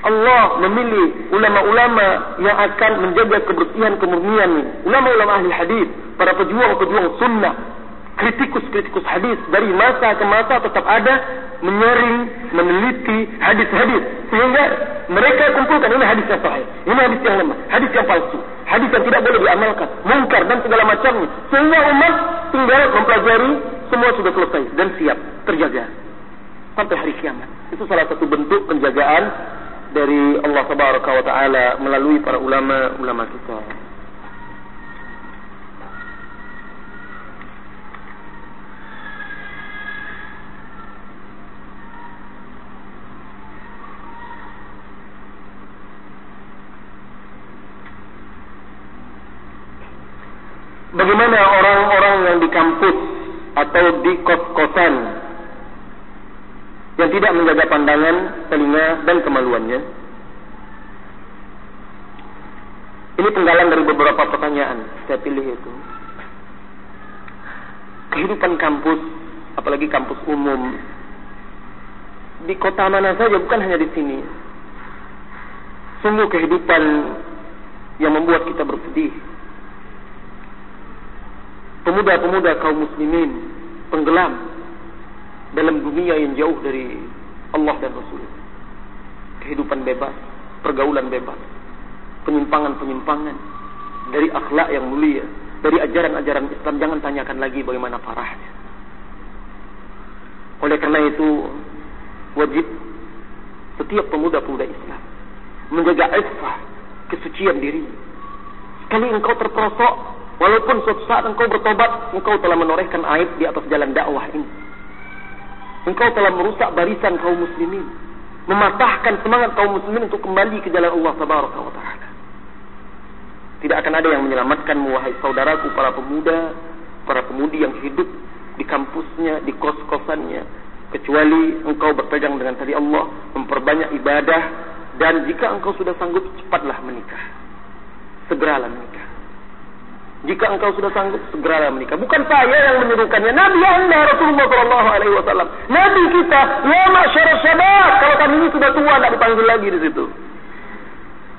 Allah memilih ulama-ulama yang akan menjaga kebersihan kemurnian ulama-ulama ahli hadis, para pejuang-pejuang sunnah, kritikus-kritikus hadis dari masa ke masa tetap ada menyaring, meneliti hadis-hadis sehingga mereka kumpulkan ini hadis yang sahih, ini hadis yang lemah, hadis yang palsu, hadis yang tidak boleh diamalkan, mungkar dan segala macamnya. Sehingga umat tinggal mempelajari semua sudah selesai dan siap terjaga sampai hari kiamat. Itu salah satu bentuk penjagaan dari Allah Subhanahu wa taala melalui para ulama-ulama kita. Bagaimana orang-orang yang di kampus atau di kos-kosan yang tidak menjaga pandangan, telinga dan kemaluannya? Ini penggalan dari beberapa pertanyaan. Saya pilih itu. Kehidupan kampus, apalagi kampus umum, di kota mana saja, bukan hanya di sini. Sungguh kehidupan yang membuat kita bersedih pemuda-pemuda kaum muslimin penggelam dalam dunia yang jauh dari Allah dan Rasul. Kehidupan bebas, pergaulan bebas, penyimpangan-penyimpangan dari akhlak yang mulia, dari ajaran-ajaran Islam jangan tanyakan lagi bagaimana parahnya. Oleh karena itu wajib setiap pemuda-pemuda Islam menjaga iffah, kesucian diri. Sekali engkau terperosok Walaupun suatu saat engkau bertobat, engkau telah menorehkan aib di atas jalan dakwah ini. Engkau telah merusak barisan kaum muslimin. Mematahkan semangat kaum muslimin untuk kembali ke jalan Allah Taala. Tidak akan ada yang menyelamatkan wahai saudaraku para pemuda, para pemudi yang hidup di kampusnya, di kos-kosannya. Kecuali engkau berpegang dengan tadi Allah, memperbanyak ibadah. Dan jika engkau sudah sanggup, cepatlah menikah. Segeralah menikah. Jika engkau sudah sanggup, segera menikah. Bukan saya yang menyuruhkannya. Nabi Anda Rasulullah Sallallahu Alaihi Wasallam. Nabi kita, ya masyarakat syabab. Kalau kami ini sudah tua, tidak dipanggil lagi di situ.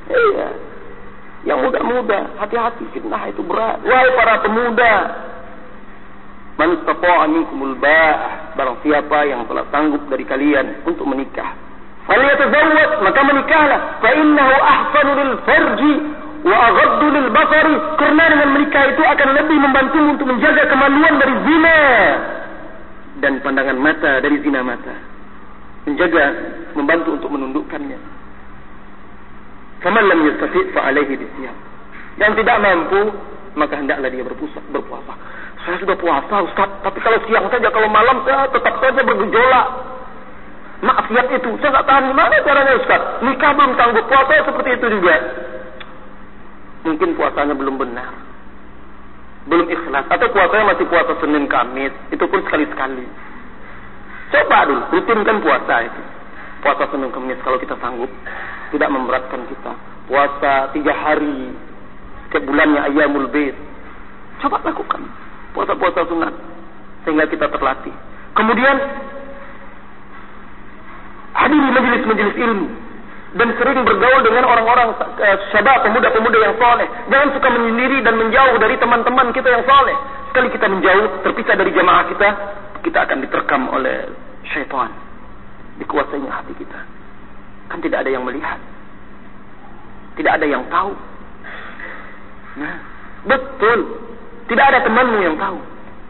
Iya. Yang muda-muda, hati-hati fitnah itu berat. Wahai para pemuda, man istata'a minkumul ba'ah, barang siapa yang telah sanggup dari kalian untuk menikah. Falyatazawwaj, maka menikahlah. Fa innahu ahsanu lil farji wa aghaddu lil basari karena dengan menikah itu akan lebih membantu untuk menjaga kemaluan dari zina dan pandangan mata dari zina mata. Menjaga membantu untuk menundukkannya. Faman lam yastati fa alaihi bisyam yang tidak mampu maka hendaklah dia berpuasa berpuasa. Saya sudah puasa ustaz. Tapi kalau siang saja kalau malam saya tetap saja bergejolak. Maksiat itu. Saya tak tahan. Gimana caranya ustaz? Nikah belum sanggup puasa seperti itu juga mungkin puasanya belum benar. Belum ikhlas. Atau puasanya masih puasa Senin Kamis. Itu pun sekali-sekali. Coba dulu, rutinkan puasa itu. Puasa Senin Kamis kalau kita sanggup. Tidak memberatkan kita. Puasa tiga hari. Setiap bulannya ayamul bait. Coba lakukan. Puasa-puasa sunat. Sehingga kita terlatih. Kemudian, hadiri majelis-majelis ilmu dan sering bergaul dengan orang-orang uh, syabab pemuda-pemuda yang soleh. Jangan suka menyendiri dan menjauh dari teman-teman kita yang soleh. Sekali kita menjauh, terpisah dari jamaah kita, kita akan diterkam oleh syaitan. Dikuasainya hati kita. Kan tidak ada yang melihat. Tidak ada yang tahu. Nah, betul. Tidak ada temanmu yang tahu.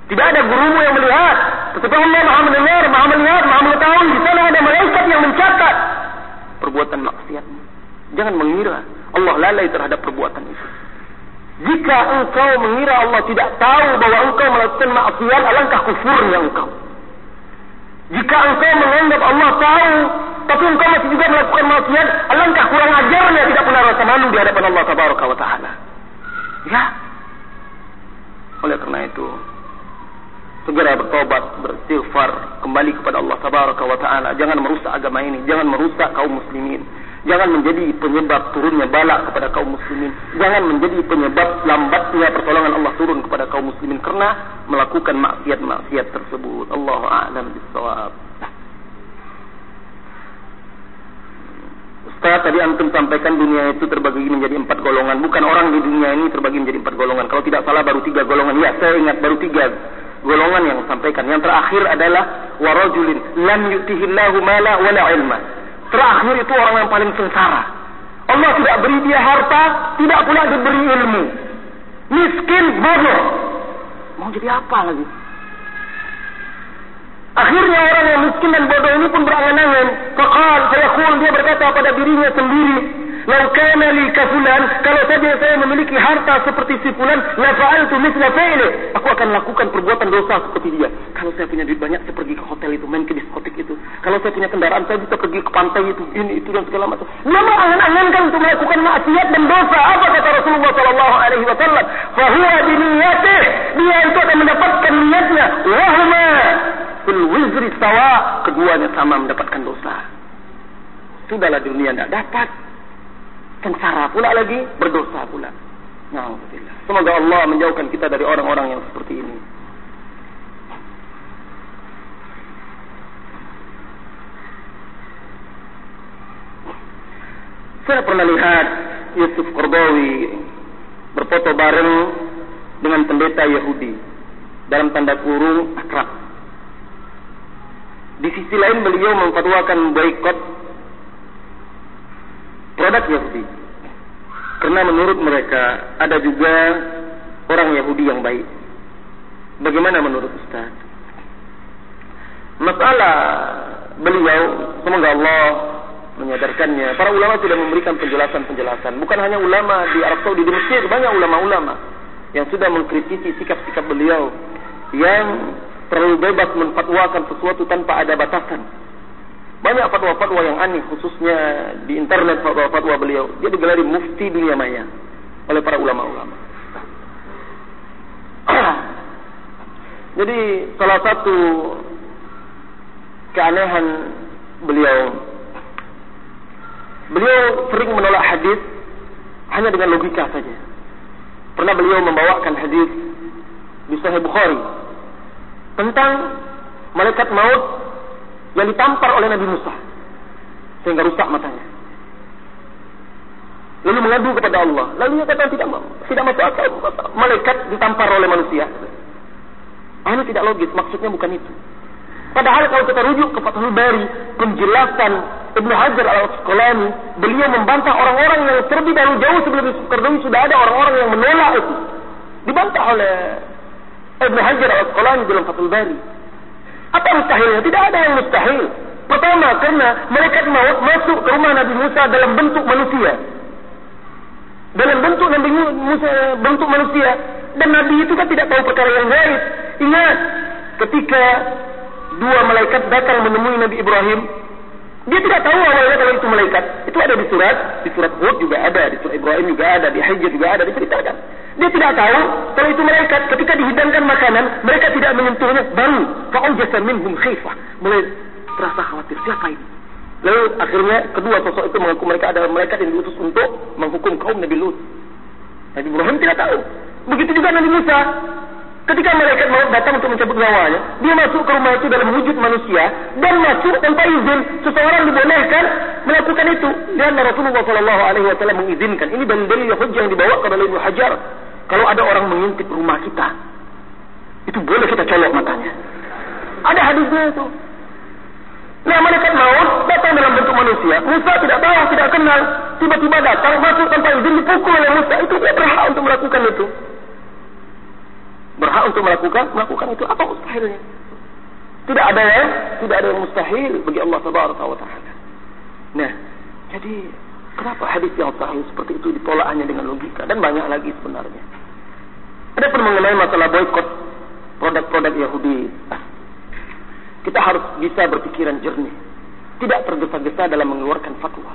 Tidak ada gurumu yang melihat. Tetapi Allah maha mendengar, maha melihat, maha mengetahui. Di sana ada malaikat yang mencatat perbuatan maksiatmu. Jangan mengira Allah lalai terhadap perbuatan itu. Jika engkau mengira Allah tidak tahu bahwa engkau melakukan maksiat, alangkah kufurnya engkau. Jika engkau menganggap Allah tahu, tapi engkau masih juga melakukan maksiat, alangkah kurang ajarnya tidak pernah rasa malu di hadapan Allah Ta'ala. Ya. Oleh karena itu, segera bertobat, beristighfar, kembali kepada Allah Tabaraka wa taala. Jangan merusak agama ini, jangan merusak kaum muslimin. Jangan menjadi penyebab turunnya balak kepada kaum muslimin. Jangan menjadi penyebab lambatnya pertolongan Allah turun kepada kaum muslimin karena melakukan maksiat-maksiat tersebut. Allahu a'lam bissawab. Ustaz tadi antum sampaikan dunia itu terbagi menjadi empat golongan. Bukan orang di dunia ini terbagi menjadi empat golongan. Kalau tidak salah baru tiga golongan. Ya, saya ingat baru tiga golongan yang sampaikan. Yang terakhir adalah warajulin lam yutihillahu mala wala ilma. Terakhir itu orang yang paling sengsara. Allah tidak beri dia harta, tidak pula diberi ilmu. Miskin, bodoh. Mau jadi apa lagi? Akhirnya orang yang miskin dan bodoh ini pun berangan-angan. Fakal, saya dia berkata pada dirinya sendiri, Lau kana li kafulan, kalau saja saya memiliki harta seperti si fulan, la fa'altu mithla fi'li. Aku akan lakukan perbuatan dosa seperti dia. Kalau saya punya duit banyak, saya pergi ke hotel itu, main ke diskotik itu. Kalau saya punya kendaraan, saya bisa pergi ke pantai itu, ini itu dan segala macam. Nama angan-angankan untuk melakukan maksiat dan dosa. Apa kata Rasulullah sallallahu alaihi wasallam? Fa huwa bi niyyatih. Dia itu akan mendapatkan niatnya. Wa huma fil. Keduanya sama mendapatkan dosa. Sudahlah dunia tidak dapat sengsara pula lagi, berdosa pula. Alhamdulillah. Semoga Allah menjauhkan kita dari orang-orang yang seperti ini. Saya pernah lihat Yusuf Korbawi berfoto bareng dengan pendeta Yahudi dalam tanda kurung akrab. Di sisi lain beliau memfatwakan boikot produk Yahudi. Karena menurut mereka ada juga orang Yahudi yang baik. Bagaimana menurut Ustaz? Masalah beliau, semoga Allah menyadarkannya. Para ulama sudah memberikan penjelasan-penjelasan. Bukan hanya ulama di Arab Saudi, di Mesir banyak ulama-ulama yang sudah mengkritisi sikap-sikap beliau yang terlalu bebas menfatwakan sesuatu tanpa ada batasan. Banyak fatwa-fatwa yang aneh khususnya di internet fatwa-fatwa beliau. Dia digelari mufti dunia maya oleh para ulama-ulama. Jadi salah satu keanehan beliau beliau sering menolak hadis hanya dengan logika saja. Pernah beliau membawakan hadis di Sahih Bukhari tentang malaikat maut yang ditampar oleh Nabi Musa sehingga rusak matanya. Lalu mengadu kepada Allah. Lalu dia kata tidak tidak masuk akal malaikat ditampar oleh manusia. Ah, ini tidak logis. Maksudnya bukan itu. Padahal kalau kita rujuk ke Fathul Bari, penjelasan Ibnu Hajar al-Asqalani, beliau membantah orang-orang yang terlebih dahulu jauh sebelum Qardawi sudah ada orang-orang yang menolak itu. Dibantah oleh Ibnu Hajar al-Asqalani dalam Fathul Bari. Apa mustahilnya? Tidak ada yang mustahil. Pertama, karena mereka maut masuk ke rumah Nabi Musa dalam bentuk manusia. Dalam bentuk Nabi Musa bentuk manusia. Dan Nabi itu kan tidak tahu perkara yang gaib. Ingat, ketika dua malaikat datang menemui Nabi Ibrahim. Dia tidak tahu awalnya kalau itu malaikat. Itu ada di surat, di surat Hud juga ada, di surat Ibrahim juga ada, di Hijr juga ada diceritakan. Dia tidak tahu kalau itu malaikat. Ketika dihidangkan makanan, mereka tidak menyentuhnya. Baru fa'ujasa minhum khifah. Mulai terasa khawatir. Siapa ini? Lalu akhirnya kedua sosok itu mengaku mereka adalah malaikat yang diutus untuk menghukum kaum Nabi Lut. Nabi Ibrahim tidak tahu. Begitu juga Nabi Musa. Ketika malaikat maut datang untuk mencabut nyawanya, dia masuk ke rumah itu dalam wujud manusia dan masuk tanpa izin. Seseorang dibolehkan melakukan itu. Dan Rasulullah Shallallahu Alaihi Wasallam mengizinkan. Ini dalil-dalil yang hujah yang dibawa ke dalam Hajar. Kalau ada orang mengintip rumah kita, itu boleh kita colok matanya. Ada hadisnya itu. Nah, malaikat maut datang dalam bentuk manusia. Musa tidak tahu, tidak kenal. Tiba-tiba datang, masuk tanpa izin, dipukul oleh Musa. Itu dia berhak untuk melakukan itu berhak untuk melakukan melakukan itu apa mustahilnya? Tidak ada yang tidak ada yang mustahil bagi Allah Subhanahu wa taala. Nah jadi kenapa hadis yang sahih seperti itu ditolak hanya dengan logika? Dan banyak lagi sebenarnya. Ada pun mengenai masalah boykot produk-produk Yahudi. Kita harus bisa berpikiran jernih. Tidak tergesa-gesa dalam mengeluarkan fatwa.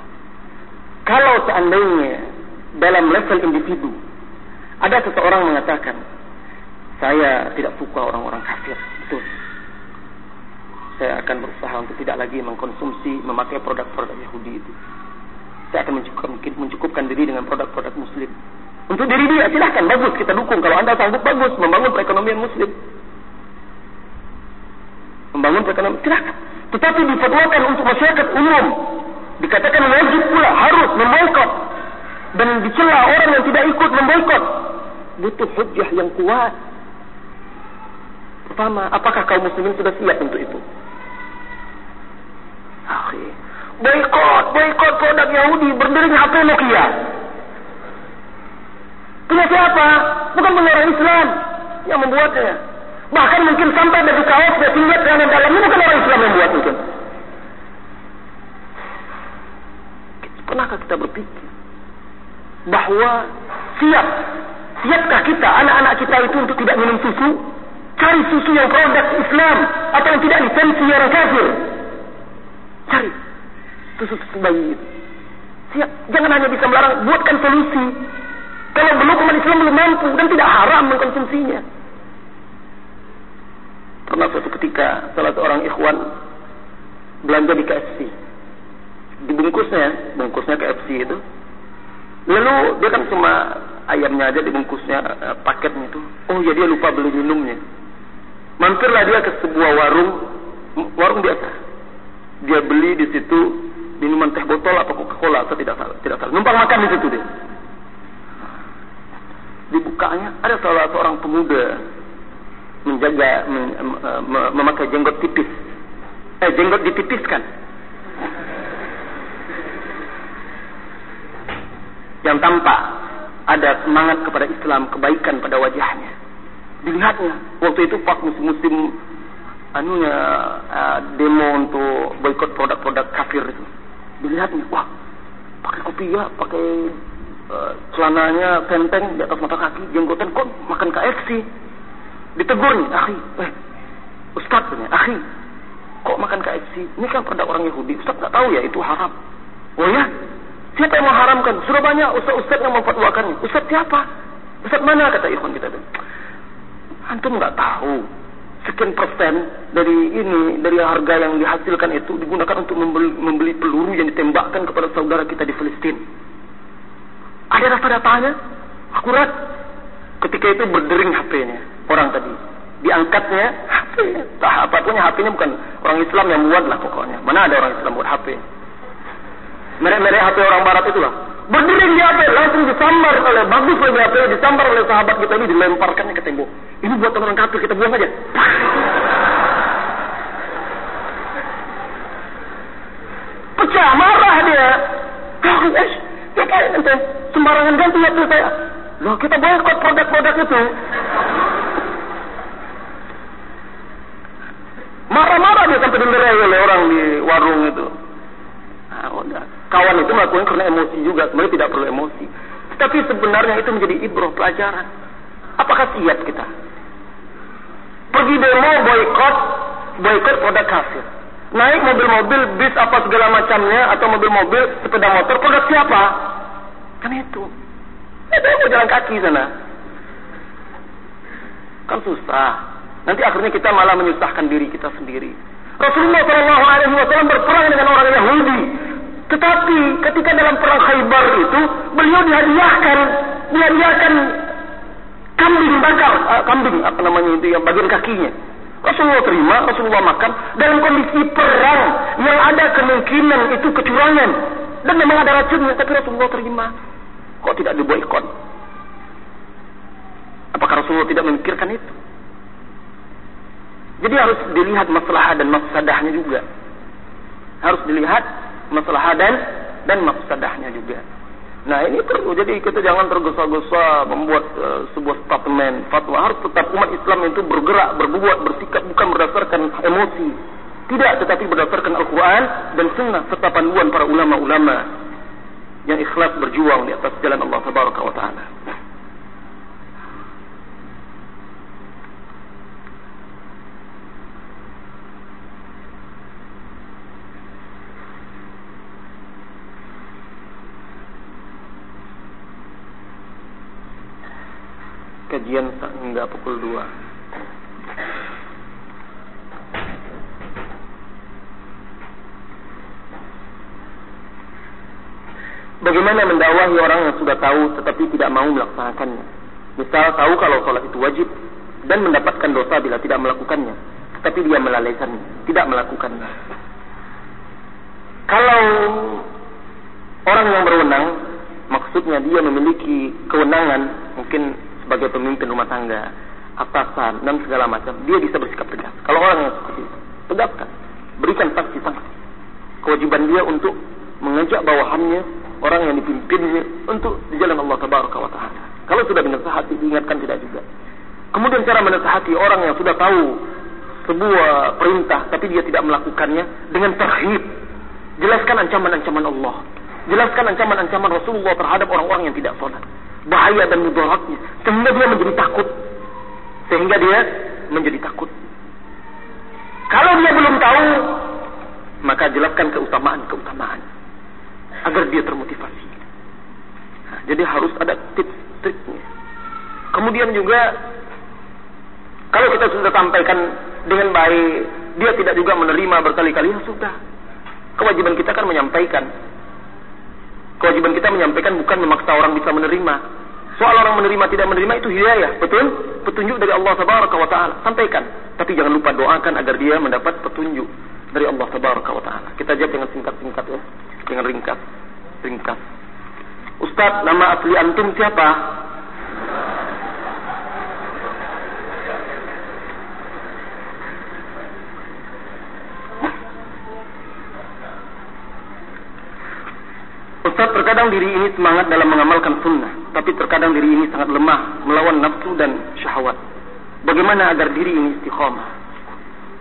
Kalau seandainya dalam level individu ada seseorang mengatakan saya tidak suka orang-orang kafir. Betul. Saya akan berusaha untuk tidak lagi mengkonsumsi, memakai produk-produk Yahudi itu. Saya akan mencukupkan, mencukupkan diri dengan produk-produk Muslim. Untuk diri dia, silahkan. Bagus, kita dukung. Kalau anda sanggup, bagus. Membangun perekonomian Muslim. Membangun perekonomian, silahkan. Tetapi difatwakan untuk masyarakat umum. Dikatakan wajib pula, harus memboikot. Dan dicela orang yang tidak ikut memboikot. Butuh hujah yang kuat pertama, apakah kaum muslimin sudah siap untuk itu? Akhir. Boykot, boykot produk Yahudi berdering HP Nokia. Punya siapa? Bukan orang Islam yang membuatnya. Bahkan mungkin sampai baju kaos dan tinggal yang dalamnya bukan orang Islam yang membuat mungkin. Pernahkah kita berpikir bahawa siap siapkah kita anak-anak kita itu untuk tidak minum susu Cari susu yang produk Islam atau yang tidak lisensi orang kafir. Cari susu-susu bayi itu. Siap. Jangan hanya bisa melarang, buatkan solusi. Kalau belum umat Islam belum mampu dan tidak haram mengkonsumsinya. Pernah suatu ketika salah seorang ikhwan belanja di KFC. Dibungkusnya, bungkusnya KFC itu. Lalu dia kan cuma ayamnya aja dibungkusnya eh, paketnya itu. Oh ya dia lupa beli minumnya. Mampirlah dia ke sebuah warung, warung biasa. Dia beli di situ minuman teh botol atau Coca-Cola, atau tidak salah, tidak salah. Numpang makan di situ dia. Dibukanya ada salah seorang pemuda menjaga mem, mem, memakai jenggot tipis. Eh jenggot ditipiskan. Yang tampak ada semangat kepada Islam, kebaikan pada wajahnya dilihatnya waktu itu pas musim-musim anunya uh, demo untuk boikot produk-produk kafir itu. Dilihatnya wah pakai kopi ya pakai uh, celananya tenteng di atas mata kaki jenggotan kok makan KFC ditegurnya akhi eh ustaz punya akhi kok makan KFC ini kan produk orang Yahudi ustaz nggak tahu ya itu haram. Oh ya siapa yang mengharamkan? Sudah banyak ustaz-ustaz yang memfatwakannya. Ustaz siapa? Ustaz mana? Kata ikhwan kita itu Antum nggak tahu sekian persen dari ini dari harga yang dihasilkan itu digunakan untuk membeli, membeli peluru yang ditembakkan kepada saudara kita di Palestina. Ada data datanya akurat Ketika itu berdering HP-nya orang tadi. Diangkatnya HP. Tak apa punya HP-nya bukan orang Islam yang buat lah pokoknya. Mana ada orang Islam buat HP? Merek-merek HP orang Barat itulah. Berdering di HP langsung disambar oleh bagus lagi HP disambar oleh sahabat kita ini dilemparkannya ke tembok. Ini buat orang kafir kita buang aja. Pecah marah dia. Ah, eh, ngapain ente? Sembarangan ganti HP saya. Loh kita boykot produk-produk itu. Marah-marah dia sampai dilerai oleh orang di warung itu. Nah, udah. Kawan itu melakukan karena emosi juga. Sebenarnya tidak perlu emosi. Tapi sebenarnya itu menjadi ibroh pelajaran. Apakah siap kita? Pergi demo boykot, boykot produk kafir. Naik mobil-mobil, bis apa segala macamnya, atau mobil-mobil, sepeda motor, produk siapa? Kan itu. Itu mau jalan kaki sana. Kan susah. Nanti akhirnya kita malah menyusahkan diri kita sendiri. Rasulullah Shallallahu Alaihi Wasallam berperang dengan orang Yahudi. Tetapi ketika dalam perang Khaybar itu beliau dihadiahkan, dihadiahkan kambing bakar, uh, kambing apa namanya itu yang bagian kakinya. Rasulullah terima, Rasulullah makan dalam kondisi perang yang ada kemungkinan itu kecurangan dan memang ada racunnya, tapi Rasulullah terima. Kok tidak diboikot? Apakah Rasulullah tidak memikirkan itu? Jadi harus dilihat masalah dan mafsadahnya juga. Harus dilihat masalah dan dan mafsadahnya juga. Nah ini perlu jadi kita jangan tergesa-gesa membuat uh, sebuah statement fatwa harus tetap umat Islam itu bergerak berbuat bersikap bukan berdasarkan emosi tidak tetapi berdasarkan Al-Quran dan Sunnah serta panduan para ulama-ulama yang ikhlas berjuang di atas jalan Allah Taala. Kajian hingga pukul 2. Bagaimana mendakwahi orang yang sudah tahu tetapi tidak mau melaksanakannya? Misal tahu kalau sholat itu wajib dan mendapatkan dosa bila tidak melakukannya, tetapi dia melalaikannya, tidak melakukannya. Kalau orang yang berwenang, maksudnya dia memiliki kewenangan, mungkin sebagai pemimpin rumah tangga, atasan dan segala macam, dia bisa bersikap tegas. Kalau orang yang seperti itu, tegakkan, berikan sanksi-sanksi. Kewajiban dia untuk mengajak bawahannya, orang yang dipimpinnya untuk di jalan Allah Tabaraka wa Taala. Kalau sudah menasihati, diingatkan tidak juga. Kemudian cara menasihati orang yang sudah tahu sebuah perintah tapi dia tidak melakukannya dengan terhib. Jelaskan ancaman-ancaman Allah. Jelaskan ancaman-ancaman Rasulullah terhadap orang-orang yang tidak sholat bahaya dan mudaratnya. Sehingga dia menjadi takut. Sehingga dia menjadi takut. Kalau dia belum tahu maka jelaskan keutamaan-keutamaan agar dia termotivasi. Nah, jadi harus ada tips-triknya. Kemudian juga kalau kita sudah sampaikan dengan baik dia tidak juga menerima berkali-kali ya sudah. Kewajiban kita kan menyampaikan Kewajiban kita menyampaikan bukan memaksa orang bisa menerima. Soal orang menerima tidak menerima itu hidayah, betul? Petunjuk dari Allah Tabaraka wa taala. Sampaikan, tapi jangan lupa doakan agar dia mendapat petunjuk dari Allah Tabaraka wa taala. Kita jawab dengan singkat-singkat ya, dengan ringkas. Ringkas. Ustaz, nama asli antum siapa? Ustaz terkadang diri ini semangat dalam mengamalkan sunnah, tapi terkadang diri ini sangat lemah melawan nafsu dan syahwat. Bagaimana agar diri ini istiqamah?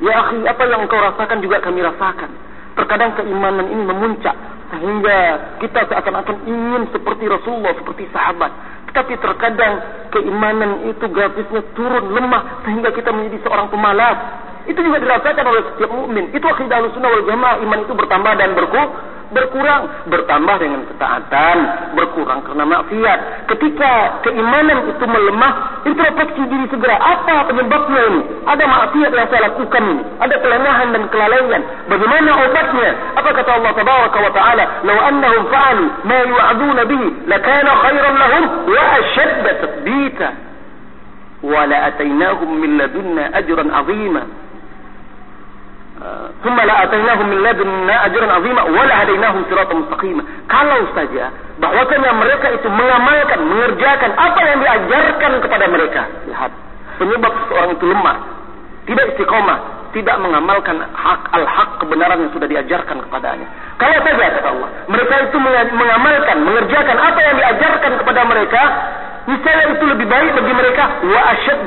Ya akhi, apa yang engkau rasakan juga kami rasakan. Terkadang keimanan ini memuncak sehingga kita seakan-akan ingin seperti Rasulullah, seperti sahabat. Tetapi terkadang keimanan itu grafisnya turun lemah sehingga kita menjadi seorang pemalas. Itu juga dirasakan oleh setiap mukmin. Itu akidah sunnah wal jamaah. Iman itu bertambah dan berkurang berkurang bertambah dengan ketaatan berkurang karena maksiat. Ketika keimanan itu melemah introspeksi diri segera. Apa penyebabnya ini? Ada maksiat yang saya lakukan ini. Ada kelemahan dan kelalaian. Bagaimana obatnya? Apa kata Allah tabaraka wa taala? Law annahum fa'alu ma yu'aduna bihi lakana khairan lahum wa ashadda tathbita wa la atainahum min ladunna ajran 'azima ثم لا أتيناهم من لدنا أجرا عظيما ولا هديناهم صراطا مستقيما kalau saja bahwasanya mereka itu mengamalkan mengerjakan apa yang diajarkan kepada mereka. Lihat penyebab seorang itu lemah tidak istiqomah tidak mengamalkan hak al-hak kebenaran yang sudah diajarkan kepadanya. Kalau saja kata Allah, mereka itu mengamalkan, mengerjakan apa yang diajarkan kepada mereka, niscaya itu lebih baik bagi mereka wa asyad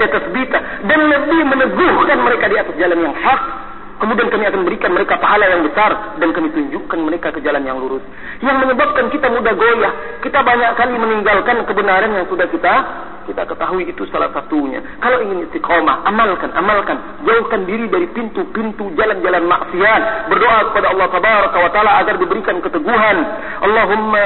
dan lebih meneguhkan mereka di atas jalan yang hak. Kemudian kami akan berikan mereka pahala yang besar dan kami tunjukkan mereka ke jalan yang lurus. Yang menyebabkan kita mudah goyah. Kita banyak kali meninggalkan kebenaran yang sudah kita kita ketahui itu salah satunya. Kalau ingin istiqomah, amalkan, amalkan. Jauhkan diri dari pintu-pintu jalan-jalan maksiat. Berdoa kepada Allah Tabaraka wa Ta'ala agar diberikan keteguhan. Allahumma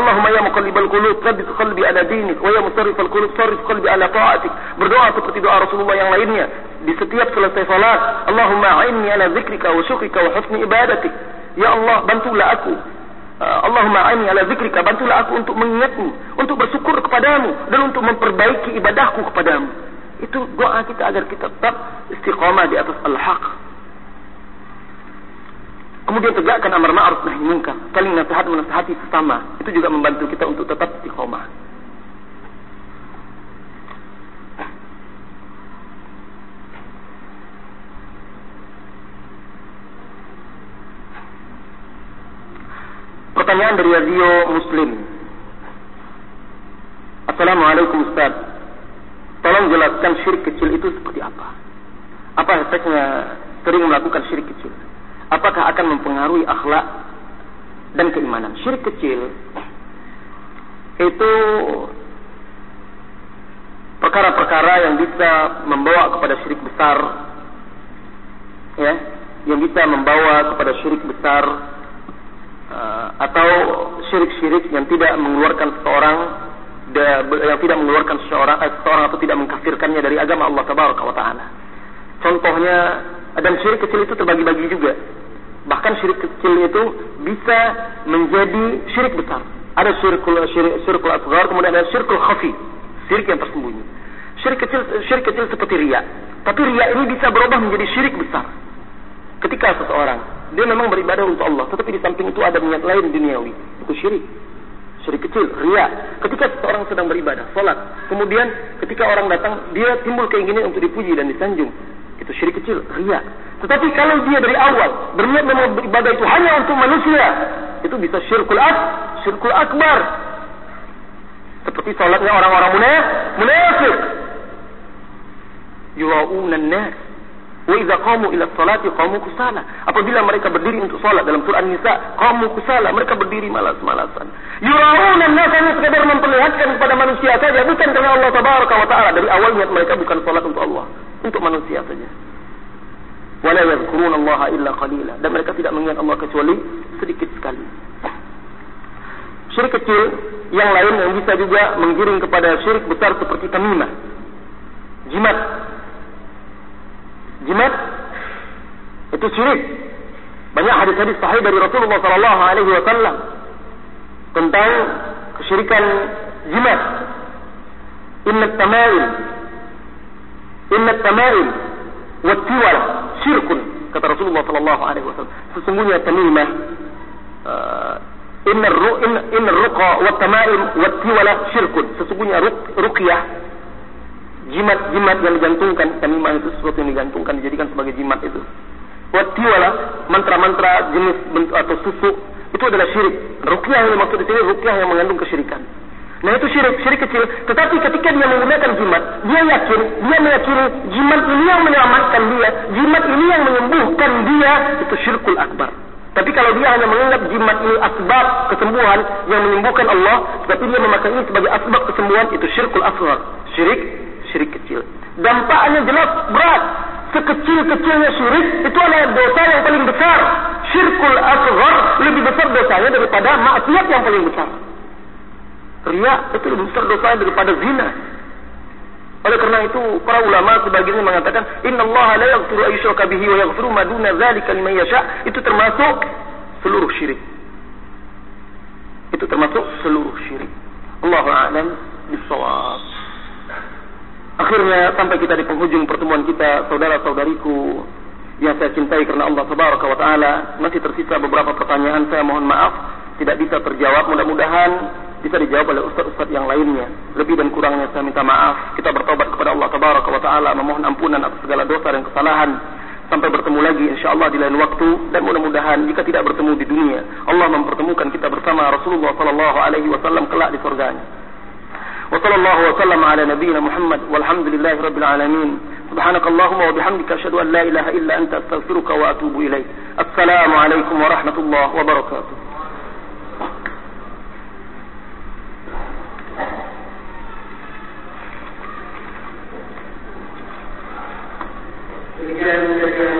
Allahumma ya muqallibal qulub, tsabbit qalbi ala dinik wa ya musarrifal qulub, sarrif qalbi ala ta'atik. Berdoa seperti doa Rasulullah yang lainnya di setiap selesai salat. Allahumma a'inni ala zikrika wa syukrika wa husni ibadatik. Ya Allah, bantulah aku Allahumma aini ala zikrika bantulah aku untuk mengingatmu untuk bersyukur kepadamu dan untuk memperbaiki ibadahku kepadamu. Itu doa kita agar kita tetap istiqamah di atas al-haq. Kemudian tegakkan amar ma'ruf nahi munkar saling nasihat menasihati sesama. Itu juga membantu kita untuk tetap istiqamah Pertanyaan dari radio Muslim. Assalamualaikum Ustaz. Tolong jelaskan syirik kecil itu seperti apa? Apa efeknya sering melakukan syirik kecil? Apakah akan mempengaruhi akhlak dan keimanan? Syirik kecil itu perkara-perkara yang bisa membawa kepada syirik besar ya yang bisa membawa kepada syirik besar uh, atau syirik-syirik yang tidak mengeluarkan seseorang yang tidak mengeluarkan seseorang, eh, seseorang atau tidak mengkafirkannya dari agama Allah taala. Contohnya dan syirik kecil itu terbagi-bagi juga. Bahkan syirik kecil itu bisa menjadi syirik besar. Ada syirik, syirikul asghar, kemudian ada syirikul khafi, syirik yang tersembunyi. Syirik kecil syirik kecil seperti riya. Tapi riya ini bisa berubah menjadi syirik besar. Ketika seseorang dia memang beribadah untuk Allah, tetapi di samping itu ada niat lain duniawi, itu syirik. Syirik kecil, ria. Ketika seorang sedang beribadah, salat, kemudian ketika orang datang, dia timbul keinginan untuk dipuji dan disanjung. Itu syirik kecil, ria. Tetapi kalau dia dari awal berniat memang beribadah itu hanya untuk manusia, itu bisa syirkul ak, syirkul akbar. Seperti salatnya orang-orang munafik. Yura'unan nas Wa idza qamu ila salati qamu kusala. Apabila mereka berdiri untuk salat dalam surah An-Nisa, qamu kusala, mereka berdiri malas-malasan. Yurauna an-nas hanya sekadar memperlihatkan kepada manusia saja, bukan karena Allah tabaraka wa taala. Dari awal niat mereka bukan salat untuk Allah, untuk manusia saja. Wala yadhkuruna Allah illa qalila. Dan mereka tidak mengingat Allah kecuali sedikit sekali. Syirik kecil yang lain yang bisa juga menggiring kepada syirik besar seperti tamimah. Jimat itu syirik. Banyak hadis-hadis sahih dari Rasulullah sallallahu alaihi wasallam tentang kesyirikan jimat. Inna tamail Inna tamail wa tiwal syirkun kata Rasulullah sallallahu alaihi wasallam. Sesungguhnya tamimah uh, Inna ru inna, inna ruqa wa tamaim wa tiwala syirkun. Sesungguhnya ruqyah jimat-jimat yang digantungkan tamimah itu sesuatu yang digantungkan dijadikan sebagai jimat itu. Watiwala mantra-mantra jenis atau susu itu adalah syirik. Rukyah yang maksud di sini rukyah yang mengandung kesyirikan. Nah itu syirik syirik kecil. Tetapi ketika dia menggunakan jimat dia yakin dia meyakini jimat ini yang menyelamatkan dia jimat ini yang menyembuhkan dia itu syirkul akbar. Tapi kalau dia hanya menganggap jimat ini asbab kesembuhan yang menyembuhkan Allah, tetapi dia memakai ini sebagai asbab kesembuhan, itu syirkul asghar. Syirik syirik kecil. Dampaknya jelas berat. Sekecil-kecilnya syirik itu adalah dosa yang paling besar. Syirkul asghar lebih besar dosanya daripada maksiat yang paling besar. Ria itu lebih besar dosanya daripada zina. Oleh karena itu para ulama sebagiannya mengatakan Inna Allah la yaghfiru ayyushraka bihi wa yaghfiru ma duna dzalika liman yasha itu termasuk seluruh syirik. Itu termasuk seluruh syirik. Allahu a'lam bissawab. Akhirnya sampai kita di penghujung pertemuan kita, saudara-saudariku yang saya cintai karena Allah Tabaraka wa taala, masih tersisa beberapa pertanyaan saya mohon maaf tidak bisa terjawab. Mudah-mudahan bisa dijawab oleh ustaz-ustaz yang lainnya. Lebih dan kurangnya saya minta maaf. Kita bertobat kepada Allah Tabaraka wa taala, memohon ampunan atas segala dosa dan kesalahan. Sampai bertemu lagi insyaallah di lain waktu dan mudah-mudahan jika tidak bertemu di dunia, Allah mempertemukan kita bersama Rasulullah sallallahu alaihi wasallam kelak di surganya. وصلى الله وسلم على نبينا محمد والحمد لله رب العالمين. سبحانك اللهم وبحمدك أشهد أن لا إله إلا أنت أستغفرك وأتوب إليك. السلام عليكم ورحمة الله وبركاته. Gracias.